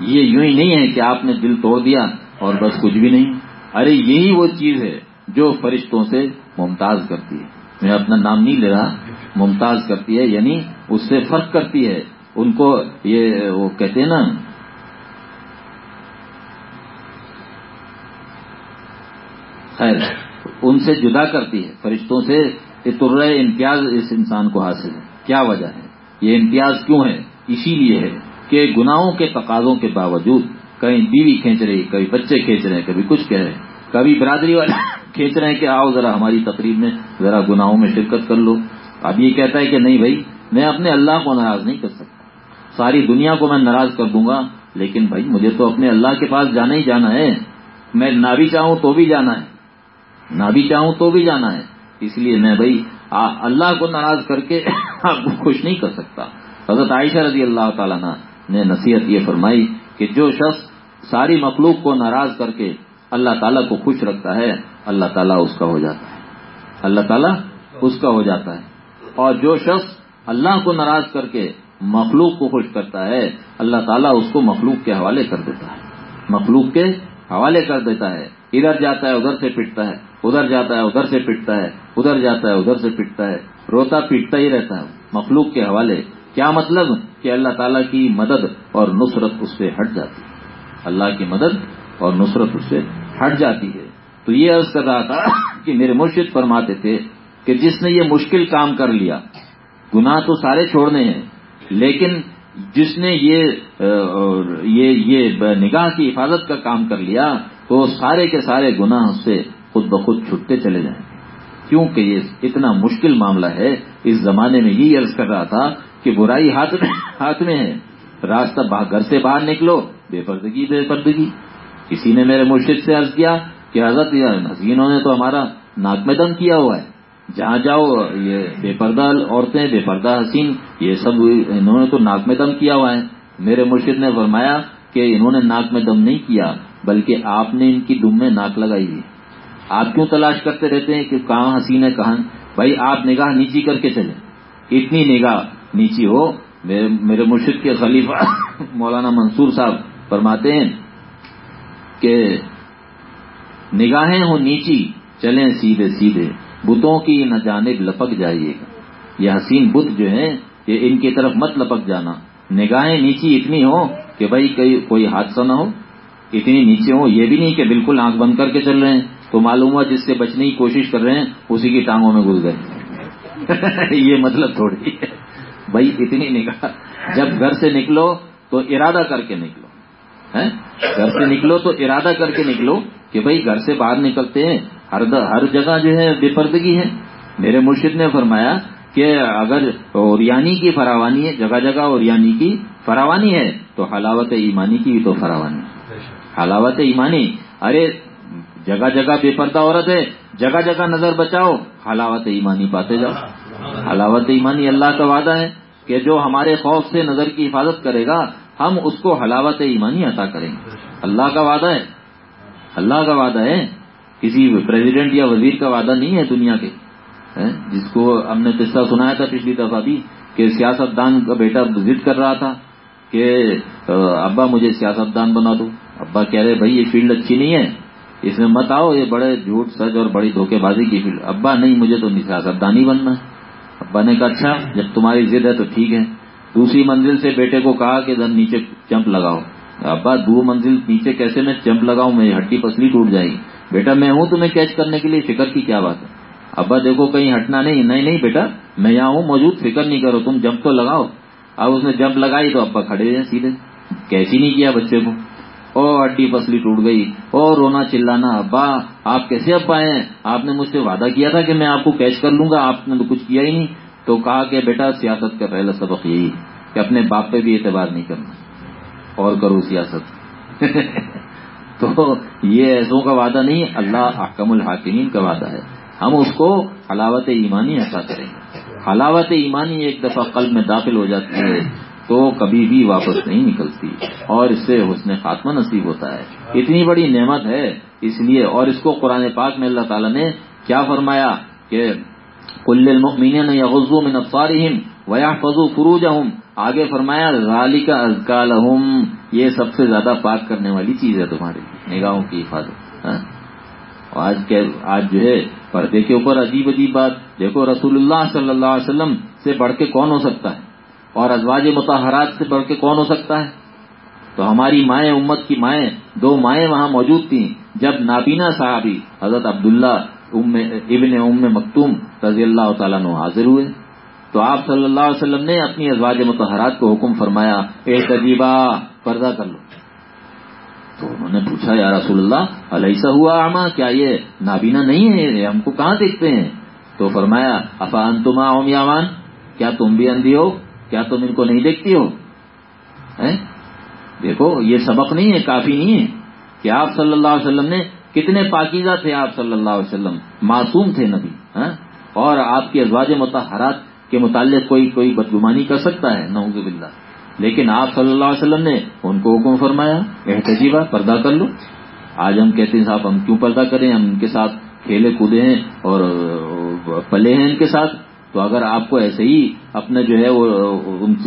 یہ یوں ہی نہیں ہے کہ آپ نے دل توڑ دیا اور بس کچھ بھی نہیں۔ ارے، یہی وہ چیز ہے جو فرشتوں سے ممتاز کرتی ہے۔ میں اپنا نام نہیں لے رہا۔ ممتاز کرتی ہے یعنی اس سے فرق کرتی ہے۔ ان کو یہ وہ کہتے ہیں نا، خیر، ان سے جدا کرتی ہے۔ فرشتوں سے تر امتیاز اس انسان کو حاصل ہے۔ کیا وجہ ہے؟ یہ امتیاز کیوں ہے؟ اسی لیے ہے کہ گناہوں کے تقاضوں کے باوجود کہیں بیوی کھینچ رہی، کبھی بچے کھینچ رہے ہیں کبھی کچھ کہہ رہے۔ ہیں کبھی برادری والے کھینچ رہے ہیں کہ آؤ ذرا ہماری تقریب میں، ذرا گناہوں میں شرکت کر لو۔ اب یہ کہتا ہے کہ نہیں بھائی، میں اپنے اللہ کو ناراض نہیں کر سکتا۔ ساری دنیا کو میں ناراض کر دوں گا، لیکن بھائی، مجھے تو اپنے اللہ کے پاس جانا ہی جانا ہے۔ میں نہ بھی چاہوں تو بھی جانا ہے۔ نہ بھی چاہوں تو بھی جانا ہے۔ اس لیے میں بھائی اللہ کو ناراض کر کے آپ کو خوش نہیں کر سکتا۔ حضرت عائشہ رضی اللہ تعالیٰ نے نصیحت یہ فرمائی کہ جو شخص ساری مخلوق کو ناراض کر کے اللہ تعالیٰ کو خوش رکھتا ہے، اللہ تعالیٰ اس کا ہو جاتا ہے۔ اللہ تعالیٰ اس کا ہو جاتا ہے۔ اور جو شخص اللہ کو ناراض کر کے مخلوق کو خوش کرتا ہے، اللہ تعالیٰ اس کو مخلوق کے حوالے کر دیتا ہے۔ مخلوق کے حوالے کر دیتا ہے۔ ادھر جاتا ہے، ادھر سے پٹتا ہے۔ ادھر جاتا ہے، ادھر سے پٹتا ہے۔ ادھر جاتا ہے، ادھر سے پٹتا ہے۔ روتا پیٹتا ہی رہتا ہے، مخلوق کے حوالے۔ کیا مطلب کہ اللہ تعالیٰ کی مدد اور نصرت اس سے ہٹ جاتی ہے؟ اللہ کی مدد اور نصرت اس سے ہٹ جاتی ہے۔ تو یہ عرض کر رہا تھا کہ میرے مرشد فرماتے تھے کہ جس نے یہ مشکل کام کر لیا، گناہ تو سارے چھوڑنے ہیں، لیکن جس نے یہ یہ نگاہ کی حفاظت کا کام کر لیا، تو سارے کے سارے گناہ اس سے خود بخود چھٹتے چلے جائیں۔ کیونکہ یہ اتنا مشکل معاملہ ہے، اس زمانے میں یہ عرض کر رہا تھا کہ برائی ہاتھ میں ہاتھ میں ہے۔ راستہ گھر سے باہر نکلو، بے پردگی بے پردگی۔ کسی نے میرے مرشد سے عرض کیا کہ حضرت حسینوں نے تو ہمارا ناک میں دم کیا ہوا ہے۔ جہاں جاؤ، یہ بے پردہ عورتیں، بے پردہ حسین، یہ سب انہوں نے تو ناک میں دم کیا ہوا ہے۔ میرے مرشد نے فرمایا کہ انہوں نے ناک میں دم نہیں کیا، بلکہ آپ نے ان کی دم میں ناک لگائی ہے آپ کیوں تلاش کرتے رہتے ہیں کہ کہاں حسین ہے، کہاں؟ بھائی، آپ نگاہ نیچی کر کے چلیں۔ اتنی نگاہ نیچی ہو میرے مرشد کے خلیفہ مولانا منصور صاحب فرماتے ہیں کہ نگاہیں ہوں نیچی، چلیں سیدھے سیدھے۔ بتوں کی نہ جانب لپک جائیے۔ گا یہ حسین بت جو ہیں، یہ ان کی طرف مت لپک جانا۔ نگاہیں نیچی اتنی ہو کہ بھائی کوئی حادثہ نہ ہو۔ اتنی نیچے ہو یہ بھی نہیں کہ بالکل آنکھ بند کر کے چل رہے ہیں۔ تو معلوم ہوا جس سے بچنے کی کوشش کر رہے ہیں، اسی کی ٹانگوں میں گھس گئے۔ یہ مطلب تھوڑی ہے۔ بھائی اتنی نگاہ۔ جب گھر سے نکلو تو ارادہ کر کے نکلو۔ گھر سے نکلو تو ارادہ کر کے نکلو کہ بھائی گھر سے باہر نکلتے ہیں۔ ہر ہر جگہ جو ہے بے پردگی ہے۔ میرے مرشد نے فرمایا کہ اگر اوریانی کی فراوانی ہے جگہ جگہ اوریانی کی فراوانی ہے تو حلاوت ایمانی کی بھی تو فراوانی حلاوت ایمانی۔ ارے جگہ جگہ بے پردہ عورت ہے جگہ جگہ نظر بچاؤ حلاوت ایمانی پاتے جاؤ۔ حلاوت ایمانی اللہ کا وعدہ ہے کہ جو ہمارے خوف سے نظر کی حفاظت کرے گا ہم اس کو حلاوت ایمانی عطا کریں گے۔ اللہ کا وعدہ ہے۔ اللہ کا وعدہ ہے کسی پریزیڈنٹ یا وزیر کا وعدہ نہیں ہے دنیا کے جس کو ہم نے قصہ سنایا تھا پچھلی دفعہ بھی کہ سیاست دان کا بیٹا ضد کر رہا تھا کہ ابا مجھے سیاست دان بنا دو۔ ابا کہہ رہے، بھائی، یہ فیلڈ اچھی نہیں ہے، اس میں مت آؤ، یہ بڑے جھوٹ، سچ اور بڑی دھوکے بازی کی فیلڈ۔ ابا، نہیں، مجھے تو سیاست دان ہی بننا ہے۔ ابا نے کہا اچھا جب تمہاری ضد ہے تو ٹھیک ہے۔ دوسری منزل سے بیٹے کو کہا کہ دن نیچے جمپ لگاؤ۔ ابا، دو منزل نیچے کیسے میں جمپ لگاؤں میں ہڈی پسلی ٹوٹ جائے گی۔ بیٹا میں ہوں تمہیں کیچ کرنے کے لیے فکر کی کیا بات ہے؟ ابا دیکھو کہیں ہٹنا نہیں نہیں نہیں بیٹا، میں یہاں ہوں، موجود فکر نہیں کرو، تم جمپ تو لگاؤ۔ اب اس نے جمپ لگائی تو ابا کھڑے ہیں سیدھے۔ کیسی نہیں کیا بچے کو۔ اور ہڈی پسلی ٹوٹ گئی۔ اور رونا چلانا، ابا، آپ کیسے ابا ہیں؟ آپ نے مجھ سے وعدہ کیا تھا کہ میں آپ کو کیچ کر لوں گا، آپ نے تو کچھ کیا ہی نہیں۔ تو کہا کہ بیٹا، سیاست کا پہلا سبق یہی کہ اپنے باپ پہ بھی اعتبار نہیں کرنا۔ اور کرو سیاست۔ تو یہ ایسوں کا وعدہ نہیں اللہ حکم الحاکمین کا وعدہ ہے۔ ہم اس کو حلاوت ایمانی ایسا کریں گے۔ حلاوت ایمانی ایک دفعہ قلب میں داخل ہو جاتی ہے تو کبھی بھی واپس نہیں نکلتی، اور اس سے حسن خاتمہ نصیب ہوتا ہے۔ اتنی بڑی نعمت ہے، اس لیے اور اس کو قرآن پاک میں اللہ تعالیٰ نے کیا فرمایا کہ کل المؤمنین یغضوا من ابصارهم ويحفظوا فروجهم آگے فرمایا رالی کا ازکا لہم یہ سب سے زیادہ پاک کرنے والی چیز ہے تمہاری، نگاہوں کی حفاظت ہاں۔ آج کے، آج جو ہے، پردے کے اوپر عجیب عجیب بات۔ دیکھو، رسول اللہ صلی اللہ علیہ وسلم سے بڑھ کے کون ہو سکتا ہے؟ اور ازواج متحرات سے بڑھ کے کون ہو سکتا ہے؟ تو ہماری مائیں امت کی مائیں دو مائیں وہاں موجود تھیں۔ جب نابینا صحابی، حضرت عبداللہ ابن ام مکتوم رضی اللہ تعالیٰ نو حاضر ہوئے۔ تو آپ صلی اللہ علیہ وسلم نے اپنی ازواج متحرات کو حکم فرمایا، اے تجیبہ پردہ کر لو۔ تو انہوں نے پوچھا، یا رسول اللہ علیہ ہوا آما کیا یہ نابینا نہیں ہے؟ یہ ہم کو کہاں دیکھتے ہیں؟ تو فرمایا افان تم اومیاوان کیا تم بھی اندھی ہو؟ کیا تم ان کو نہیں دیکھتی ہو؟ دیکھو، یہ سبق نہیں ہے، کافی نہیں ہے کہ آپ صلی اللہ علیہ وسلم نے کتنے پاکیزہ تھے آپ صلی اللہ علیہ وسلم؟ معصوم تھے نبی ہاں؟ اور آپ کی ازواج متحرات کے متعلق کوئی کوئی بدگمانی کر سکتا ہے؟ نعوذ باللہ۔ لیکن آپ صلی اللہ علیہ وسلم نے ان کو حکم فرمایا، احتجیبہ، پردہ کر لو۔ آج ہم کہتے ہیں صاحب، ہم کیوں پردہ کریں؟ ہم ان کے ساتھ کھیلے کودے ہیں اور پلے ہیں ان کے ساتھ۔ تو اگر آپ کو ایسے ہی اپنے جو ہے وہ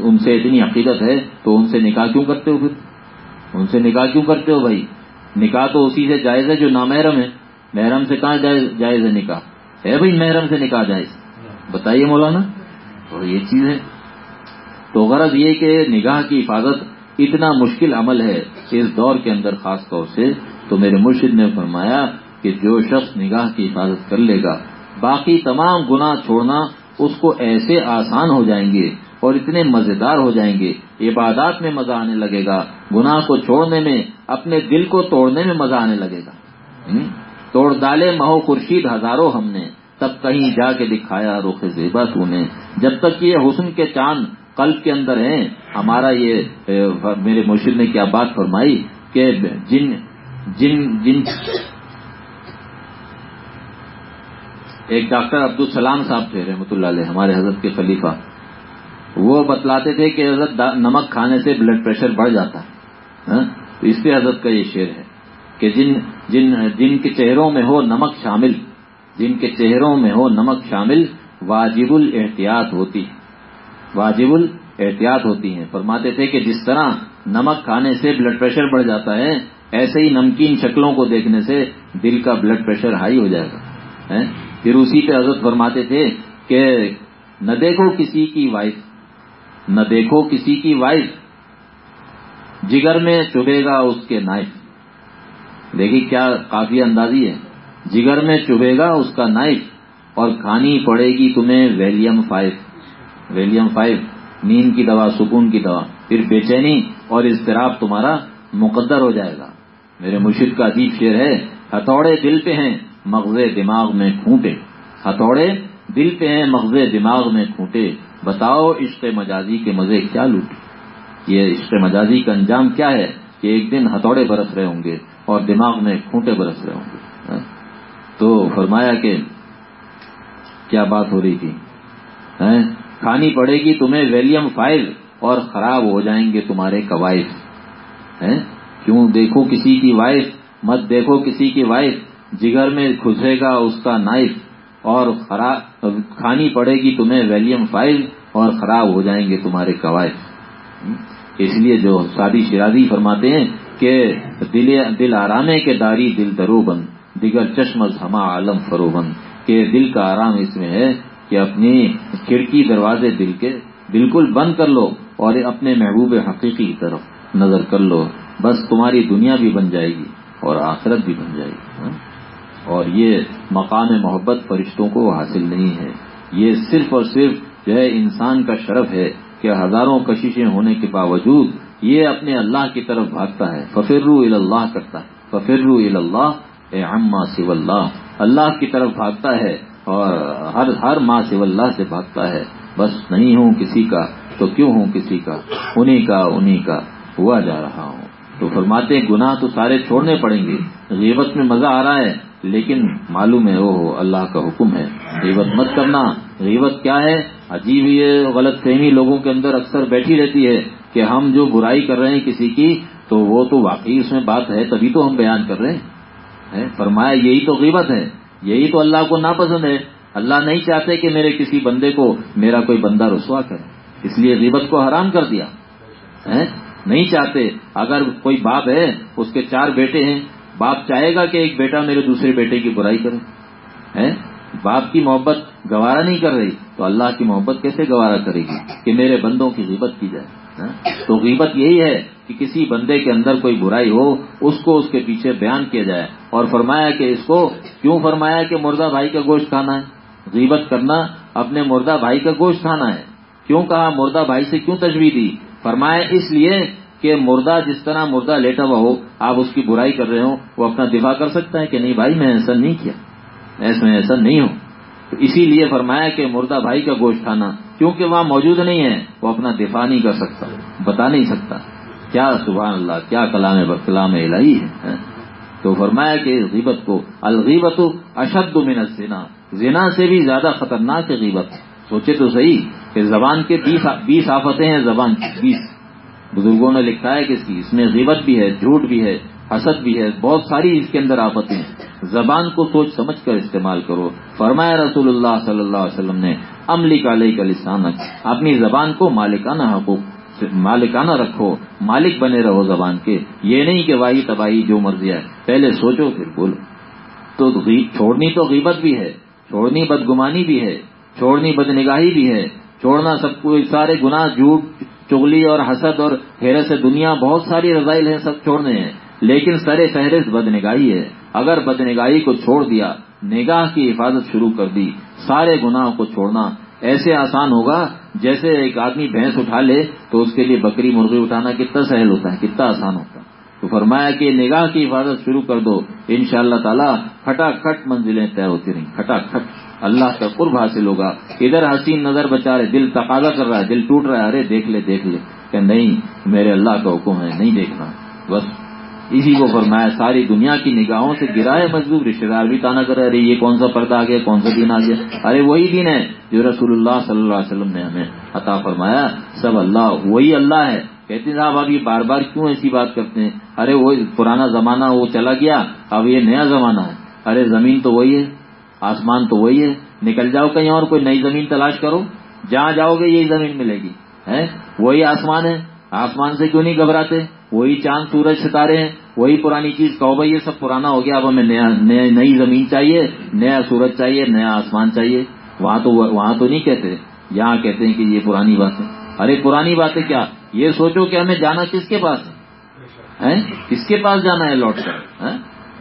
ان سے اتنی عقیدت ہے، تو ان سے نکاح کیوں کرتے ہو پھر؟ ان سے نکاح کیوں کرتے ہو بھائی؟ نکاح تو اسی سے جائز ہے جو نامحرم ہے۔ محرم سے کہاں جائز ہے نکاح؟ ہے بھائی محرم سے نکاح جائز۔ بتائیے مولانا تو یہ چیز ہے۔ تو غرض یہ کہ نگاہ کی حفاظت اتنا مشکل عمل ہے اس دور کے اندر خاص طور سے۔ تو میرے مرشد نے فرمایا کہ جو شخص نگاہ کی حفاظت کر لے گا، باقی تمام گناہ چھوڑنا اس کو ایسے آسان ہو جائیں گے اور اتنے مزیدار ہو جائیں گے، عبادات میں مزہ آنے لگے گا، گناہ کو چھوڑنے میں، اپنے دل کو توڑنے میں مزہ آنے لگے گا۔ توڑ ڈالے مہو خورشید ہزاروں ہم نے، تب کہیں جا کے دکھایا رخ زیبا تو نے۔ جب تک یہ حسن کے چاند قلب کے اندر ہیں، ہمارا یہ میرے مرشد نے کیا بات فرمائی کہ جن جن جن۔ ایک ڈاکٹر عبد السلام صاحب تھے، رحمۃ اللہ علیہ، ہمارے حضرت کے خلیفہ۔ وہ بتلاتے تھے کہ حضرت نمک کھانے سے بلڈ پریشر بڑھ جاتا ہے۔ ہاں؟ اس پہ حضرت کا یہ شعر ہے کہ جن جن جن کے چہروں میں ہو نمک شامل، جن کے چہروں میں ہو نمک شامل، واجب الاحتیاط ہوتی ہے۔ واجب الاحتیاط ہوتی ہیں۔ فرماتے تھے کہ جس طرح نمک کھانے سے بلڈ پریشر بڑھ جاتا ہے، ایسے ہی نمکین شکلوں کو دیکھنے سے دل کا بلڈ پریشر ہائی ہو جائے گا۔ ہاں؟ پھر اسی پہ حضرت فرماتے تھے کہ نہ دیکھو کسی کی وائف۔ نہ دیکھو کسی کی وائف جگر میں چبھے گا اس کے نائف دیکھیے کیا کافی اندازی ہے۔ جگر میں چبھے گا اس کا نائف اور کھانی پڑے گی تمہیں ویلیم فائیو۔ ویلیم فائیو نیند کی دوا، سکون کی دوا۔ پھر بے چینی اور اضطراب تمہارا مقدر ہو جائے گا۔ میرے مرشد کا عجیب شعر ہے۔ ہتھوڑے دل پہ ہیں مغز دماغ میں کھوٹے ہتھوڑے دل پہ ہیں مغز دماغ میں کھوٹے بتاؤ عشق مجازی کے مزے کیا لوٹے یہ عشق مجازی کا انجام کیا ہے کہ ایک دن ہتھوڑے برس رہے ہوں گے اور دماغ میں کھوٹے برس رہے ہوں گے؟ ہاں؟ تو فرمایا کہ کیا بات ہو رہی تھی؟ ہاں؟ کھانی پڑے گی تمہیں ویلیم فائل اور خراب ہو جائیں گے تمہارے قوائف ہاں؟ کیوں دیکھو کسی کی وائف؟ مت دیکھو کسی کی وائف۔ جگر میں کھسے گا اس کا نائف اور خراب کھانی پڑے گی تمہیں ویلیم فائل اور خراب ہو جائیں گے تمہارے قواعد۔ اس لیے جو شادی شرادی فرماتے ہیں کہ دل دل آرامے کے داری دل درو بند دیگر چشم ہما عالم فروبند کہ دل کا آرام اس میں ہے کہ اپنی کھڑکی دروازے دل کے بالکل بند کر لو اور اپنے محبوب حقیقی کی طرف نظر کر لو۔ بس تمہاری دنیا بھی بن جائے گی اور آخرت بھی بن جائے گی۔ اور یہ مقام محبت فرشتوں کو حاصل نہیں ہے۔ یہ صرف اور صرف جو ہے انسان کا شرف ہے کہ ہزاروں کششیں ہونے کے باوجود یہ اپنے اللہ کی طرف بھاگتا ہے۔ ففرو اللہ کرتا ہے۔ ففرو اللہ اے اما سو اللہ اللہ کی طرف بھاگتا ہے اور ہر ہر ماں سو اللہ سے بھاگتا ہے۔ بس نہیں ہوں کسی کا تو کیوں ہوں کسی کا؟ انہی کا انہی کا۔ ہوا جا رہا ہوں۔ تو فرماتے گناہ تو سارے چھوڑنے پڑیں گے۔ غیبت میں مزہ آ رہا ہے، لیکن معلوم ہے وہ اللہ کا حکم ہے۔ غیبت مت کرنا۔ غیبت کیا ہے؟ عجیب یہ غلط فہمی لوگوں کے اندر اکثر بیٹھی رہتی ہے کہ ہم جو برائی کر رہے ہیں کسی کی، تو وہ تو واقعی اس میں بات ہے، تبھی تو ہم بیان کر رہے ہیں۔ فرمایا، یہی تو غیبت ہے۔ یہی تو اللہ کو ناپسند ہے۔ اللہ نہیں چاہتے کہ میرے کسی بندے کو، میرا کوئی بندہ رسوا کرے۔ اس لیے غیبت کو حرام کر دیا۔ نہیں چاہتے۔ اگر کوئی باپ ہے، اس کے چار بیٹے ہیں، باپ چاہے گا کہ ایک بیٹا میرے دوسرے بیٹے کی برائی کرے۔ باپ کی محبت گوارا نہیں کر رہی، تو اللہ کی محبت کیسے گوارا کرے گی؟ کہ میرے بندوں کی غیبت کی جائے تو غیبت یہی ہے کہ کسی بندے کے اندر کوئی برائی ہو، اس کو اس کے پیچھے بیان کیا جائے۔ اور فرمایا کہ اس کو کیوں فرمایا کہ مردہ بھائی کا گوشت کھانا ہے؟ غیبت کرنا، اپنے مردہ بھائی کا گوشت کھانا ہے۔ کیوں کہا مردہ بھائی سے کیوں تجویز دی؟ فرمایا اس لیے کہ مردہ جس طرح مردہ لیٹا ہوا ہو، آپ اس کی برائی کر رہے ہو وہ اپنا دفاع کر سکتا ہے کہ نہیں بھائی، میں ایسا نہیں کیا۔ ایسا میں ایسا نہیں ہوں۔ تو اسی لیے فرمایا کہ مردہ بھائی کا گوشت کھانا، کیونکہ وہاں موجود نہیں ہے، وہ اپنا دفاع نہیں کر سکتا، بتا نہیں سکتا۔ کیا سبحان اللہ، کیا کلام کلام الہی ہے ہاں؟ تو فرمایا کہ غیبت کو الغیبت اشد من الزنا۔ زنا سے بھی زیادہ خطرناک ہے غیبت۔ سوچے تو صحیح کہ زبان کے بیس آفتے ہیں، زبان کی بیس۔ بزرگوں نے لکھا ہے کہ اس کی اس میں غیبت بھی ہے، جھوٹ بھی ہے، حسد بھی ہے، بہت ساری اس کے اندر آپتیں ہیں۔ زبان کو سوچ سمجھ کر استعمال کرو۔ فرمایا رسول اللہ صلی اللہ علیہ وسلم نے عملی کالئی کا لسانک۔ اپنی زبان کو مالکانہ حقوق مالکانہ رکھو۔ مالک بنے رہو زبان کے۔ یہ نہیں کہ واہی تباہی جو مرضی ہے۔ پہلے سوچو، پھر بولو۔ تو چھوڑنی تو غیبت بھی ہے، چھوڑنی بدگمانی بھی ہے، چھوڑنی بدنگاہی بھی ہے۔ چھوڑنا سب کو سارے گناہ، جھوٹ چگلی اور حسد اور حیرت سے دنیا، بہت ساری رضائل ہیں سب چھوڑنے ہیں، لیکن سر فہرست بد نگاہی ہے۔ اگر بد نگاہی کو چھوڑ دیا، نگاہ کی حفاظت شروع کر دی، سارے گناہوں کو چھوڑنا ایسے آسان ہوگا جیسے ایک آدمی بھینس اٹھا لے تو اس کے لیے بکری مرغی اٹھانا کتنا سہل ہوتا ہے، کتنا آسان ہوتا ہے۔ تو فرمایا کہ نگاہ کی حفاظت شروع کر دو ان شاء اللہ تعالیٰ کھٹا کھٹ منزلیں طے ہوتی رہیں کھٹا کھٹ اللہ کا قرب حاصل ہوگا۔ ادھر حسین نظر بچا رہے دل تقاضا کر رہا ہے، دل ٹوٹ رہا ہے، ارے دیکھ لے دیکھ لے۔ کہ نہیں، میرے اللہ کا حکم ہے، نہیں دیکھنا۔ بس اسی کو فرمایا، ساری دنیا کی نگاہوں سے گرا ہے مزدور رشتے دار بھی تانا کر رہے یہ کون سا پردہ آ گیا کون سا دن آ گیا ارے وہی دن ہے جو رسول اللہ صلی اللہ علیہ وسلم نے ہمیں عطا فرمایا۔ سب اللہ، وہی اللہ ہے۔ کہتے صاحب اب یہ بار بار کیوں ایسی بات کرتے ہیں؟ ارے وہ پرانا زمانہ وہ چلا گیا، اب یہ نیا زمانہ ہے۔ ارے زمین تو وہی ہے۔ آسمان تو وہی ہے۔ نکل جاؤ کہیں اور، کوئی نئی زمین تلاش کرو۔ جہاں جاؤ گے، یہی زمین ملے گی۔ ہے وہی آسمان ہے۔ آسمان سے کیوں نہیں گھبراتے؟ وہی چاند، سورج، ستارے ہیں۔ وہی پرانی چیز۔ کہو بھائی، یہ سب پرانا ہو گیا۔ اب ہمیں نئی زمین چاہیے۔ نیا سورج چاہیے۔ نیا آسمان چاہیے۔ وہاں تو وہاں تو نہیں کہتے۔ یہاں کہتے ہیں کہ یہ پرانی بات ہے۔ ارے، پرانی بات ہے کیا؟ یہ سوچو کہ ہمیں جانا کس کے پاس ہے؟ کس کے پاس جانا ہے لوٹ کر؟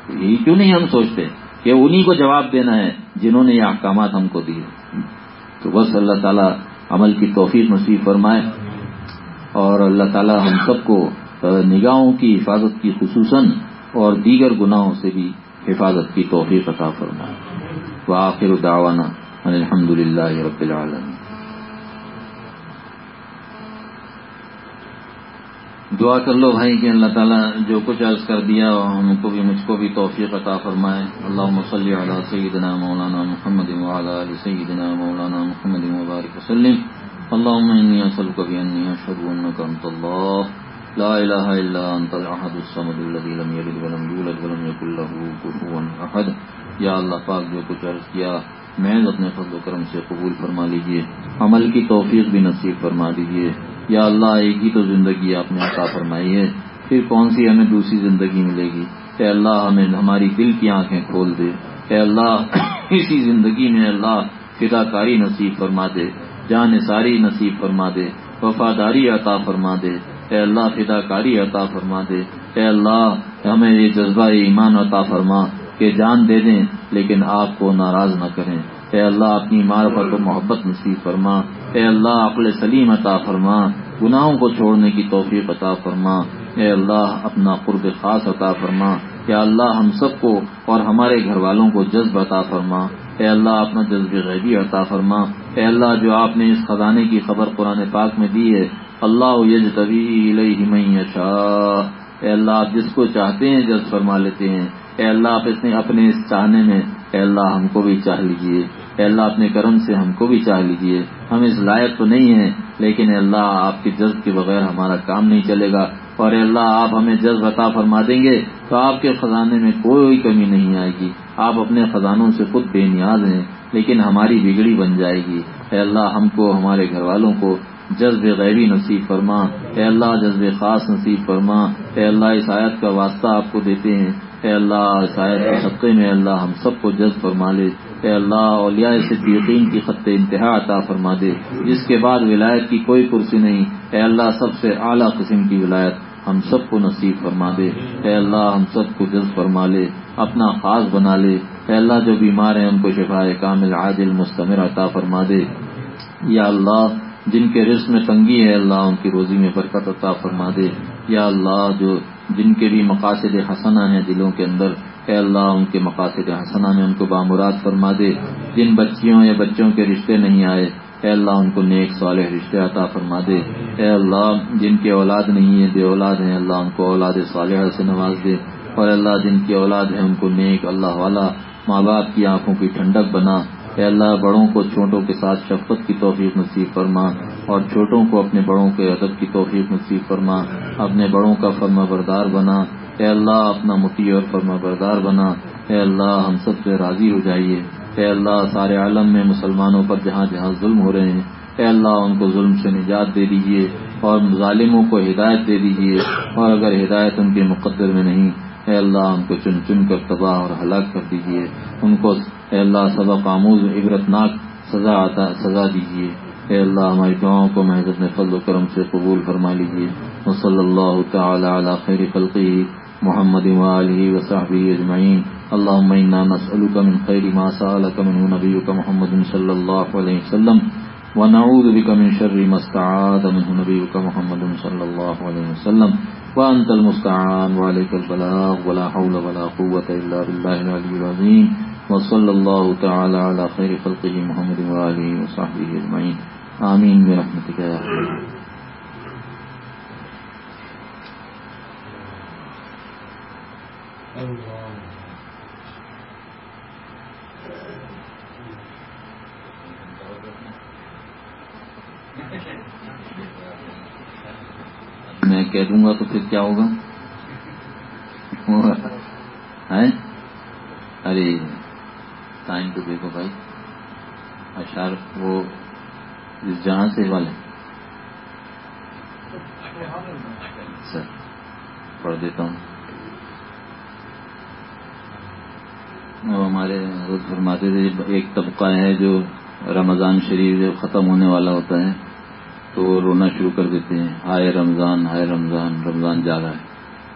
یہی کیوں نہیں ہم سوچتے؟ کہ انہی کو جواب دینا ہے جنہوں نے یہ احکامات ہم کو دیے۔ تو بس اللہ تعالیٰ عمل کی توفیق نصیب فرمائے اور اللہ تعالیٰ ہم سب کو نگاہوں کی حفاظت کی، خصوصاً اور دیگر گناہوں سے بھی حفاظت کی توفیق عطا فرمائے۔ وآخر دعوانا الحمد للہ رب العالمین۔ دعا کر لو بھائی کہ اللہ تعالیٰ جو کچھ عرض کر دیا ہم کو بھی، مجھ کو بھی توفیق عطا فرمائے۔ اللہ مسلی علی سیدنا مولانا محمد علی سیدنا مولانا محمد مبارک وسلم۔ اللهم إني أسألك بأني أشهد أنك أنت الله لا إله إلا أنت الأحد الصمد الذي لم يلد ولم يولد ولم يكن له كفوا أحد یا اللہ پاک جو کچھ عرض کیا محض اپنے فضل و کرم سے قبول فرما لیجیے، عمل کی توفیق بھی نصیب فرما دیجیے۔ یا اللہ، ایک ہی تو زندگی آپ نے عطا فرمائی ہے، پھر کون سی ہمیں دوسری زندگی ملے گی؟ اے اللہ، ہمیں ہماری دل کی آنکھیں کھول دے۔ اے اللہ، اسی زندگی میں اللہ فدا کاری نصیب فرما دے، جان ساری نصیب فرما دے، وفاداری عطا فرما دے۔ اے اللہ فدا کاری عطا فرما دے۔ اے اللہ، ہمیں یہ جذبہ ایمان عطا فرما۔ کہ جان دے دیں، لیکن آپ کو ناراض نہ کریں۔ اے اللہ، اپنی معرفت و محبت نصیب فرما۔ اے اللہ، عقل سلیم عطا فرما۔ گناہوں کو چھوڑنے کی توفیق عطا فرما۔ اے اللہ، اپنا قرب خاص عطا فرما۔ یا اللہ، ہم سب کو اور ہمارے گھر والوں کو جذب عطا فرما۔ اے اللہ، اپنا جذب غیبی عطا فرما۔ اے اللہ، جو آپ نے اس خزانے کی خبر قرآن پاک میں دی ہے، اللہ یج طبی اے اللہ، آپ جس کو چاہتے ہیں جذب فرما لیتے ہیں۔ اے اللہ، آپ اس نے اپنے اس چاہنے میں، اے اللہ، ہم کو بھی چاہ لیجیے اے اللہ، اپنے کرم سے ہم کو بھی چاہ لیجیے ہم اس لائق تو نہیں ہیں، لیکن اے اللہ، آپ کے جذب کے بغیر ہمارا کام نہیں چلے گا۔ اور اے اللہ، آپ ہمیں جذب عطا فرما دیں گے تو آپ کے خزانے میں کوئی کمی نہیں آئے گی۔ آپ اپنے خزانوں سے خود بے نیاز ہیں، لیکن ہماری بگڑی بن جائے گی۔ اے اللہ، ہم کو، ہمارے گھر والوں کو جذب غیبی نصیب فرما۔ اے اللہ، جذب خاص نصیب فرما۔ اے اللہ، اس آیت کا واسطہ آپ کو دیتے ہیں۔ اے اللہ، اس آیت کے خطے میں اللہ ہم سب کو جذب فرما لے۔ اے اللہ، اولیاء صدیقین کی خط انتہا عطا فرما دے۔ جس کے بعد ولایت کی کوئی کرسی نہیں۔ اے اللہ، سب سے اعلیٰ قسم کی ولایت ہم سب کو نصیب فرما دے۔ اے اللہ، ہم سب کو جذب فرما لے۔ اپنا خاص بنا لے۔ اے اللہ، جو بیمار ہیں ان کو شفا کامل، عادل، مستمر عطا فرما دے۔ یا اللہ جن کے رزق میں تنگی ہے، اللہ ان کی روزی میں برکت عطا فرما دے۔ یا اللہ، جو جن کے بھی مقاصد حسنہ ہیں دلوں کے اندر، اے اللہ، ان کے مقاصد حسنہ میں ان کو بامراد فرما دے۔ جن بچیوں یا بچوں کے رشتے نہیں آئے، اے اللہ، ان کو نیک صالح رشتے عطا فرما دے۔ اے اللہ، جن کی اولاد نہیں ہے، بے اولاد ہیں، اللہ ان کو اولاد صالحہ سے نواز دے۔ اور اللہ، جن کی اولاد ہے ان کو نیک، اللہ والا ماں باپ کی آنکھوں کی ٹھنڈک بنا۔ اے اللہ، بڑوں کو چھوٹوں کے ساتھ شفقت کی توفیق نصیب فرما اور چھوٹوں کو اپنے بڑوں کے ادب کی توفیق نصیب فرما، اپنے بڑوں کا فرما بردار بنا۔ اے اللہ، اپنا متی اور فرما بردار بنا۔ اے اللہ، ہم سب سے راضی ہو جائیے۔ اے اللہ، سارے عالم میں مسلمانوں پر جہاں جہاں ظلم ہو رہے ہیں، اے اللہ، ان کو ظلم سے نجات دے دیجیے اور ظالموں کو ہدایت دے دیجیے۔ اور اگر ہدایت ان کے مقدر میں نہیں، اے اللہ، ان کو چن چن کر تباہ اور ہلاک کر دیجیے۔ ان کو اے اللہ سبق آموز عبرت ناک سزا آتا سزا دیجیے اے اللہ ہماری دعاؤں کو محض فضل و کرم سے قبول فرما لیجیے صلی اللہ تعالی علی خیر خلقی محمد وآلہ وصحبہ اجمعین۔ اللهم انا نسألك من خير ما سألك منه نبيك محمد صلى الله عليه وسلم ونعوذ بك من شر ما استعاذ منه نبيك محمد صلى الله عليه وسلم۔ وأنت المستعان وعليك البلاغ ولا حول ولا قوة إلا بالله العلي العظيم وصلى الله تعالى على خير خلقه محمد وآله وصحبه أجمعين. آمين برحمتك يا رب میں کہہ دوں گا تو پھر کیا ہوگا ارے ٹائم تو دیکھو بھائی اشار وہ جہاں سے والے سر پڑھ دیتا ہوں. ہمارے فرماتے تھے ایک طبقہ ہے جو رمضان شریف جو ختم ہونے والا ہوتا ہے، تو وہ رونا شروع کر دیتے ہیں. ہائے رمضان ہائے رمضان رمضان جا رہا ہے.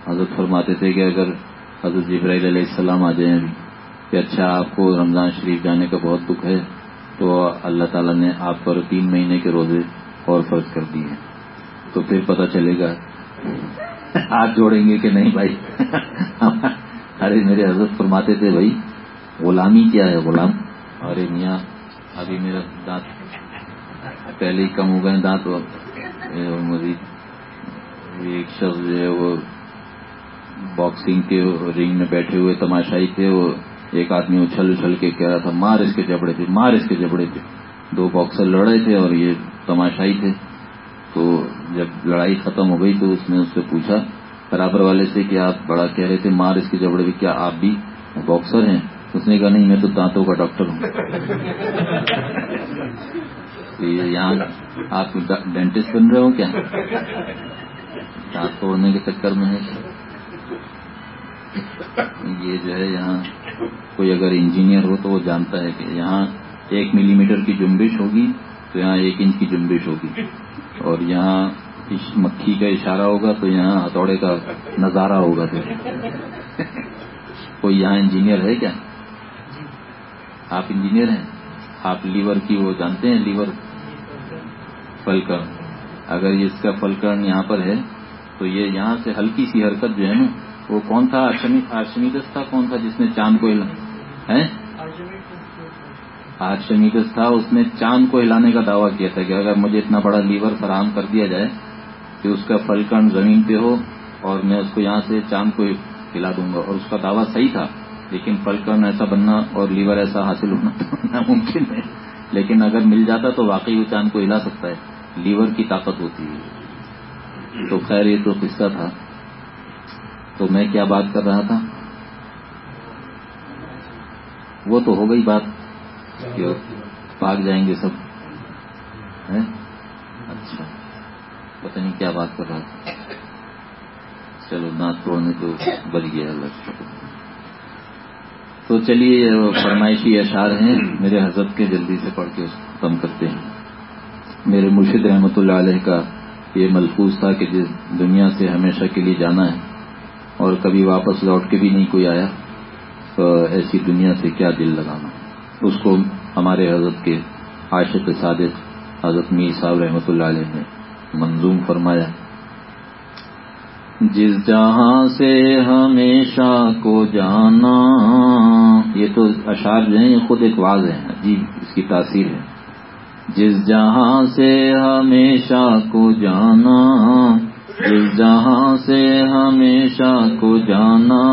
حضرت فرماتے تھے کہ اگر حضرت جبرائیل علیہ السلام آ جائیں ابھی کہ اچھا آپ کو رمضان شریف جانے کا بہت دکھ ہے، تو اللہ تعالیٰ نے آپ پر تین مہینے کے روزے اور فرض کر دیے ہیں۔ تو پھر پتہ چلے گا ہاتھ جوڑیں گے کہ نہیں بھائی؟ ارے میرے حضرت فرماتے تھے بھائی، غلامی کیا ہے غلام؟ ارے میاں، ابھی میرا دانت پہلے ہی کم ہو گئے دانت مزید۔ ایک شخص جو ہے وہ باکسنگ کے رنگ میں بیٹھے ہوئے تماشائی تھے، وہ ایک آدمی اچھل اچھل کے کہہ رہا تھا، مار اس کے جبڑے تھے مار اس کے جبڑے تھے دو باکسر لڑے تھے اور یہ تماشائی تھے۔ تو جب لڑائی ختم ہو گئی تو اس نے اس سے پوچھا، برابر والے سے کہ آپ بڑا کہہ رہے تھے، مار اس کے جبڑے بھی کیا آپ بھی باکسر ہیں؟ اس نے کہا، نہیں، میں تو دانتوں کا ڈاکٹر ہوں۔ یہاں آپ ڈینٹسٹ بن رہے ہو کیا؟ دانت توڑنے کے چکر میں ہے یہ جو ہے یہاں کوئی اگر انجینئر ہو تو وہ جانتا ہے کہ یہاں ایک ملی میٹر کی جنبش ہوگی تو یہاں ایک انچ کی جنبش ہوگی اور یہاں مکھی کا اشارہ ہوگا تو یہاں ہتھوڑے کا نظارہ ہوگا پھر۔ کوئی یہاں انجینئر ہے کیا؟ آپ انجینئر ہیں؟ آپ لیور کی وہ جانتے ہیں لیور؟ فلکرن اگر اس کا فلکرن یہاں پر ہے تو یہ یہاں سے ہلکی سی حرکت جو ہے نا وہ کون تھا آرشمیدس تھا؟ کون تھا جس نے چاند کو آرشمیدس تھا۔ اس نے چاند کو ہلانے کا دعویٰ کیا تھا کہ اگر مجھے اتنا بڑا لیور فراہم کر دیا جائے کہ اس کا فلکرن زمین پہ ہو اور میں اس کو یہاں سے چاند کو ہلا دوں گا اور اس کا دعویٰ صحیح تھا لیکن فلکرن ایسا بننا اور لیور ایسا حاصل ہونا ناممکن ہے۔ لیکن اگر مل جاتا تو واقعی وہ چاند کو ہلا سکتا ہے لیور کی طاقت ہوتی۔ ہے تو خیر یہ تو قصہ تھا۔ تو میں کیا بات کر رہا تھا؟ وہ تو ہو گئی بات کہ جائیں گے سب اچھا پتہ نہیں کیا بات کر رہا تھا۔ چلو دانت توڑنے تو بچ گیا، اللہ تو چلیے، فرمائشی اشعار ہیں۔ میرے حضرت کے جلدی سے پڑھ کے اس کو ختم کرتے ہیں۔ میرے مرشد رحمۃ اللہ علیہ کا یہ ملفوظ تھا کہ جس دنیا سے ہمیشہ کے لیے جانا ہے اور کبھی واپس لوٹ کے بھی نہیں کوئی آیا، تو ایسی دنیا سے کیا دل لگانا؟ اس کو ہمارے حضرت کے عاشق صادق حضرت میر صاحب رحمۃ اللہ علیہ نے منظوم فرمایا۔ جس جہاں سے ہمیشہ کو جانا، یہ تو اشعار جو ہیں، یہ خود ایک واضح ہے عجیب اس کی تاثیر ہے۔ جس جہاں سے ہمیشہ کو جانا جہاں سے ہمیشہ کو جانا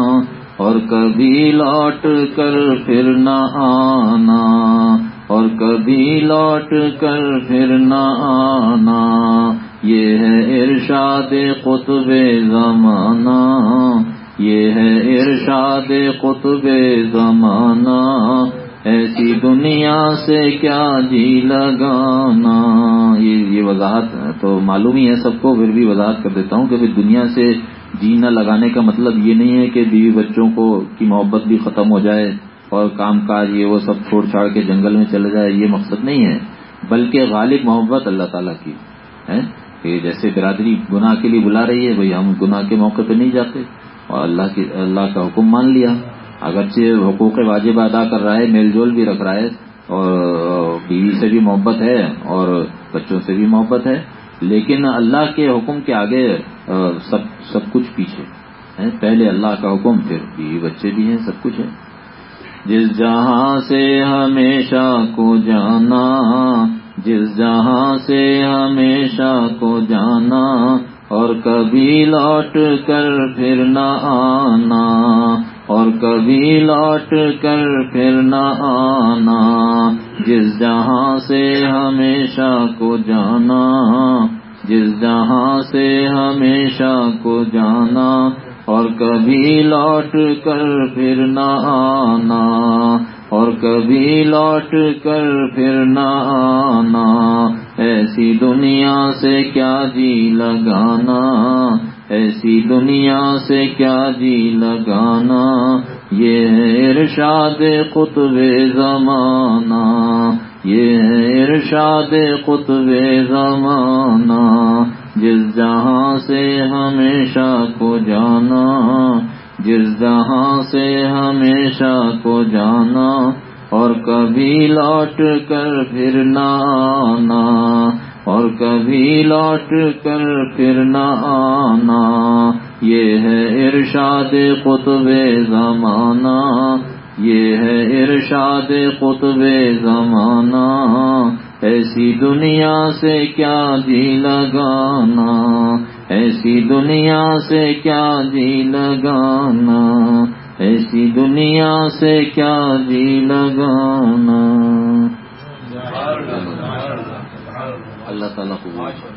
اور کبھی لوٹ کر پھر نہ آنا، اور کبھی لوٹ کر پھر نہ آنا۔ یہ ہے ارشاد قطب زمانہ، یہ ہے ارشاد قطب زمانہ۔ ایسی دنیا سے کیا جی لگانا؟ یہ وضاحت تو معلوم ہی ہے سب کو، پھر بھی وضاحت کر دیتا ہوں کہ دنیا سے جینا لگانے کا مطلب یہ نہیں ہے کہ بیوی بچوں کو کی محبت بھی ختم ہو جائے اور کام کاج یہ وہ سب چھوڑ چھاڑ کے جنگل میں چلے جائے، یہ مقصد نہیں ہے، بلکہ غالب محبت اللہ تعالیٰ کی ہے کہ جیسے برادری گناہ کے لیے بلا رہی ہے بھئی ہم گناہ کے موقع پہ نہیں جاتے اور اللہ کی، اللہ کا حکم مان لیا۔ اگرچہ حقوق واجب ادا کر رہا ہے، میل جول بھی رکھ رہا ہے، اور بیوی سے بھی محبت ہے، اور بچوں سے بھی محبت ہے، لیکن اللہ کے حکم کے آگے سب سب کچھ پیچھے پہلے اللہ کا حکم، پھر بیوی بچے بھی ہیں، سب کچھ ہے۔ جس جہاں سے ہمیشہ کو جانا، جس جہاں سے ہمیشہ کو جانا، اور کبھی لوٹ کر پھر نہ آنا اور کبھی لوٹ کر پھر نہ آنا، جس جہاں سے ہمیشہ کو جانا، جس جہاں سے ہمیشہ کو جانا، اور کبھی لوٹ کر پھر نہ آنا، اور کبھی لوٹ کر پھر نہ آنا، ایسی دنیا سے کیا جی لگانا؟ ایسی دنیا سے کیا جی لگانا؟ یہ ہے ارشاد قطب زمانہ۔ یہ ہے ارشاد قطب زمانہ۔ جس جہاں سے ہمیشہ کو جانا، جس جہاں سے ہمیشہ کو جانا، اور کبھی لوٹ کر پھر نہ آنا اور کبھی لوٹ کر پھر نہ آنا۔ یہ ہے ارشاد قطب زمانہ۔ یہ ہے ارشاد قطب زمانہ۔ ایسی دنیا سے کیا جی لگانا۔ ایسی دنیا سے کیا جی لگانا۔ ایسی دنیا سے کیا جی لگانا۔ اللہ تعالیٰ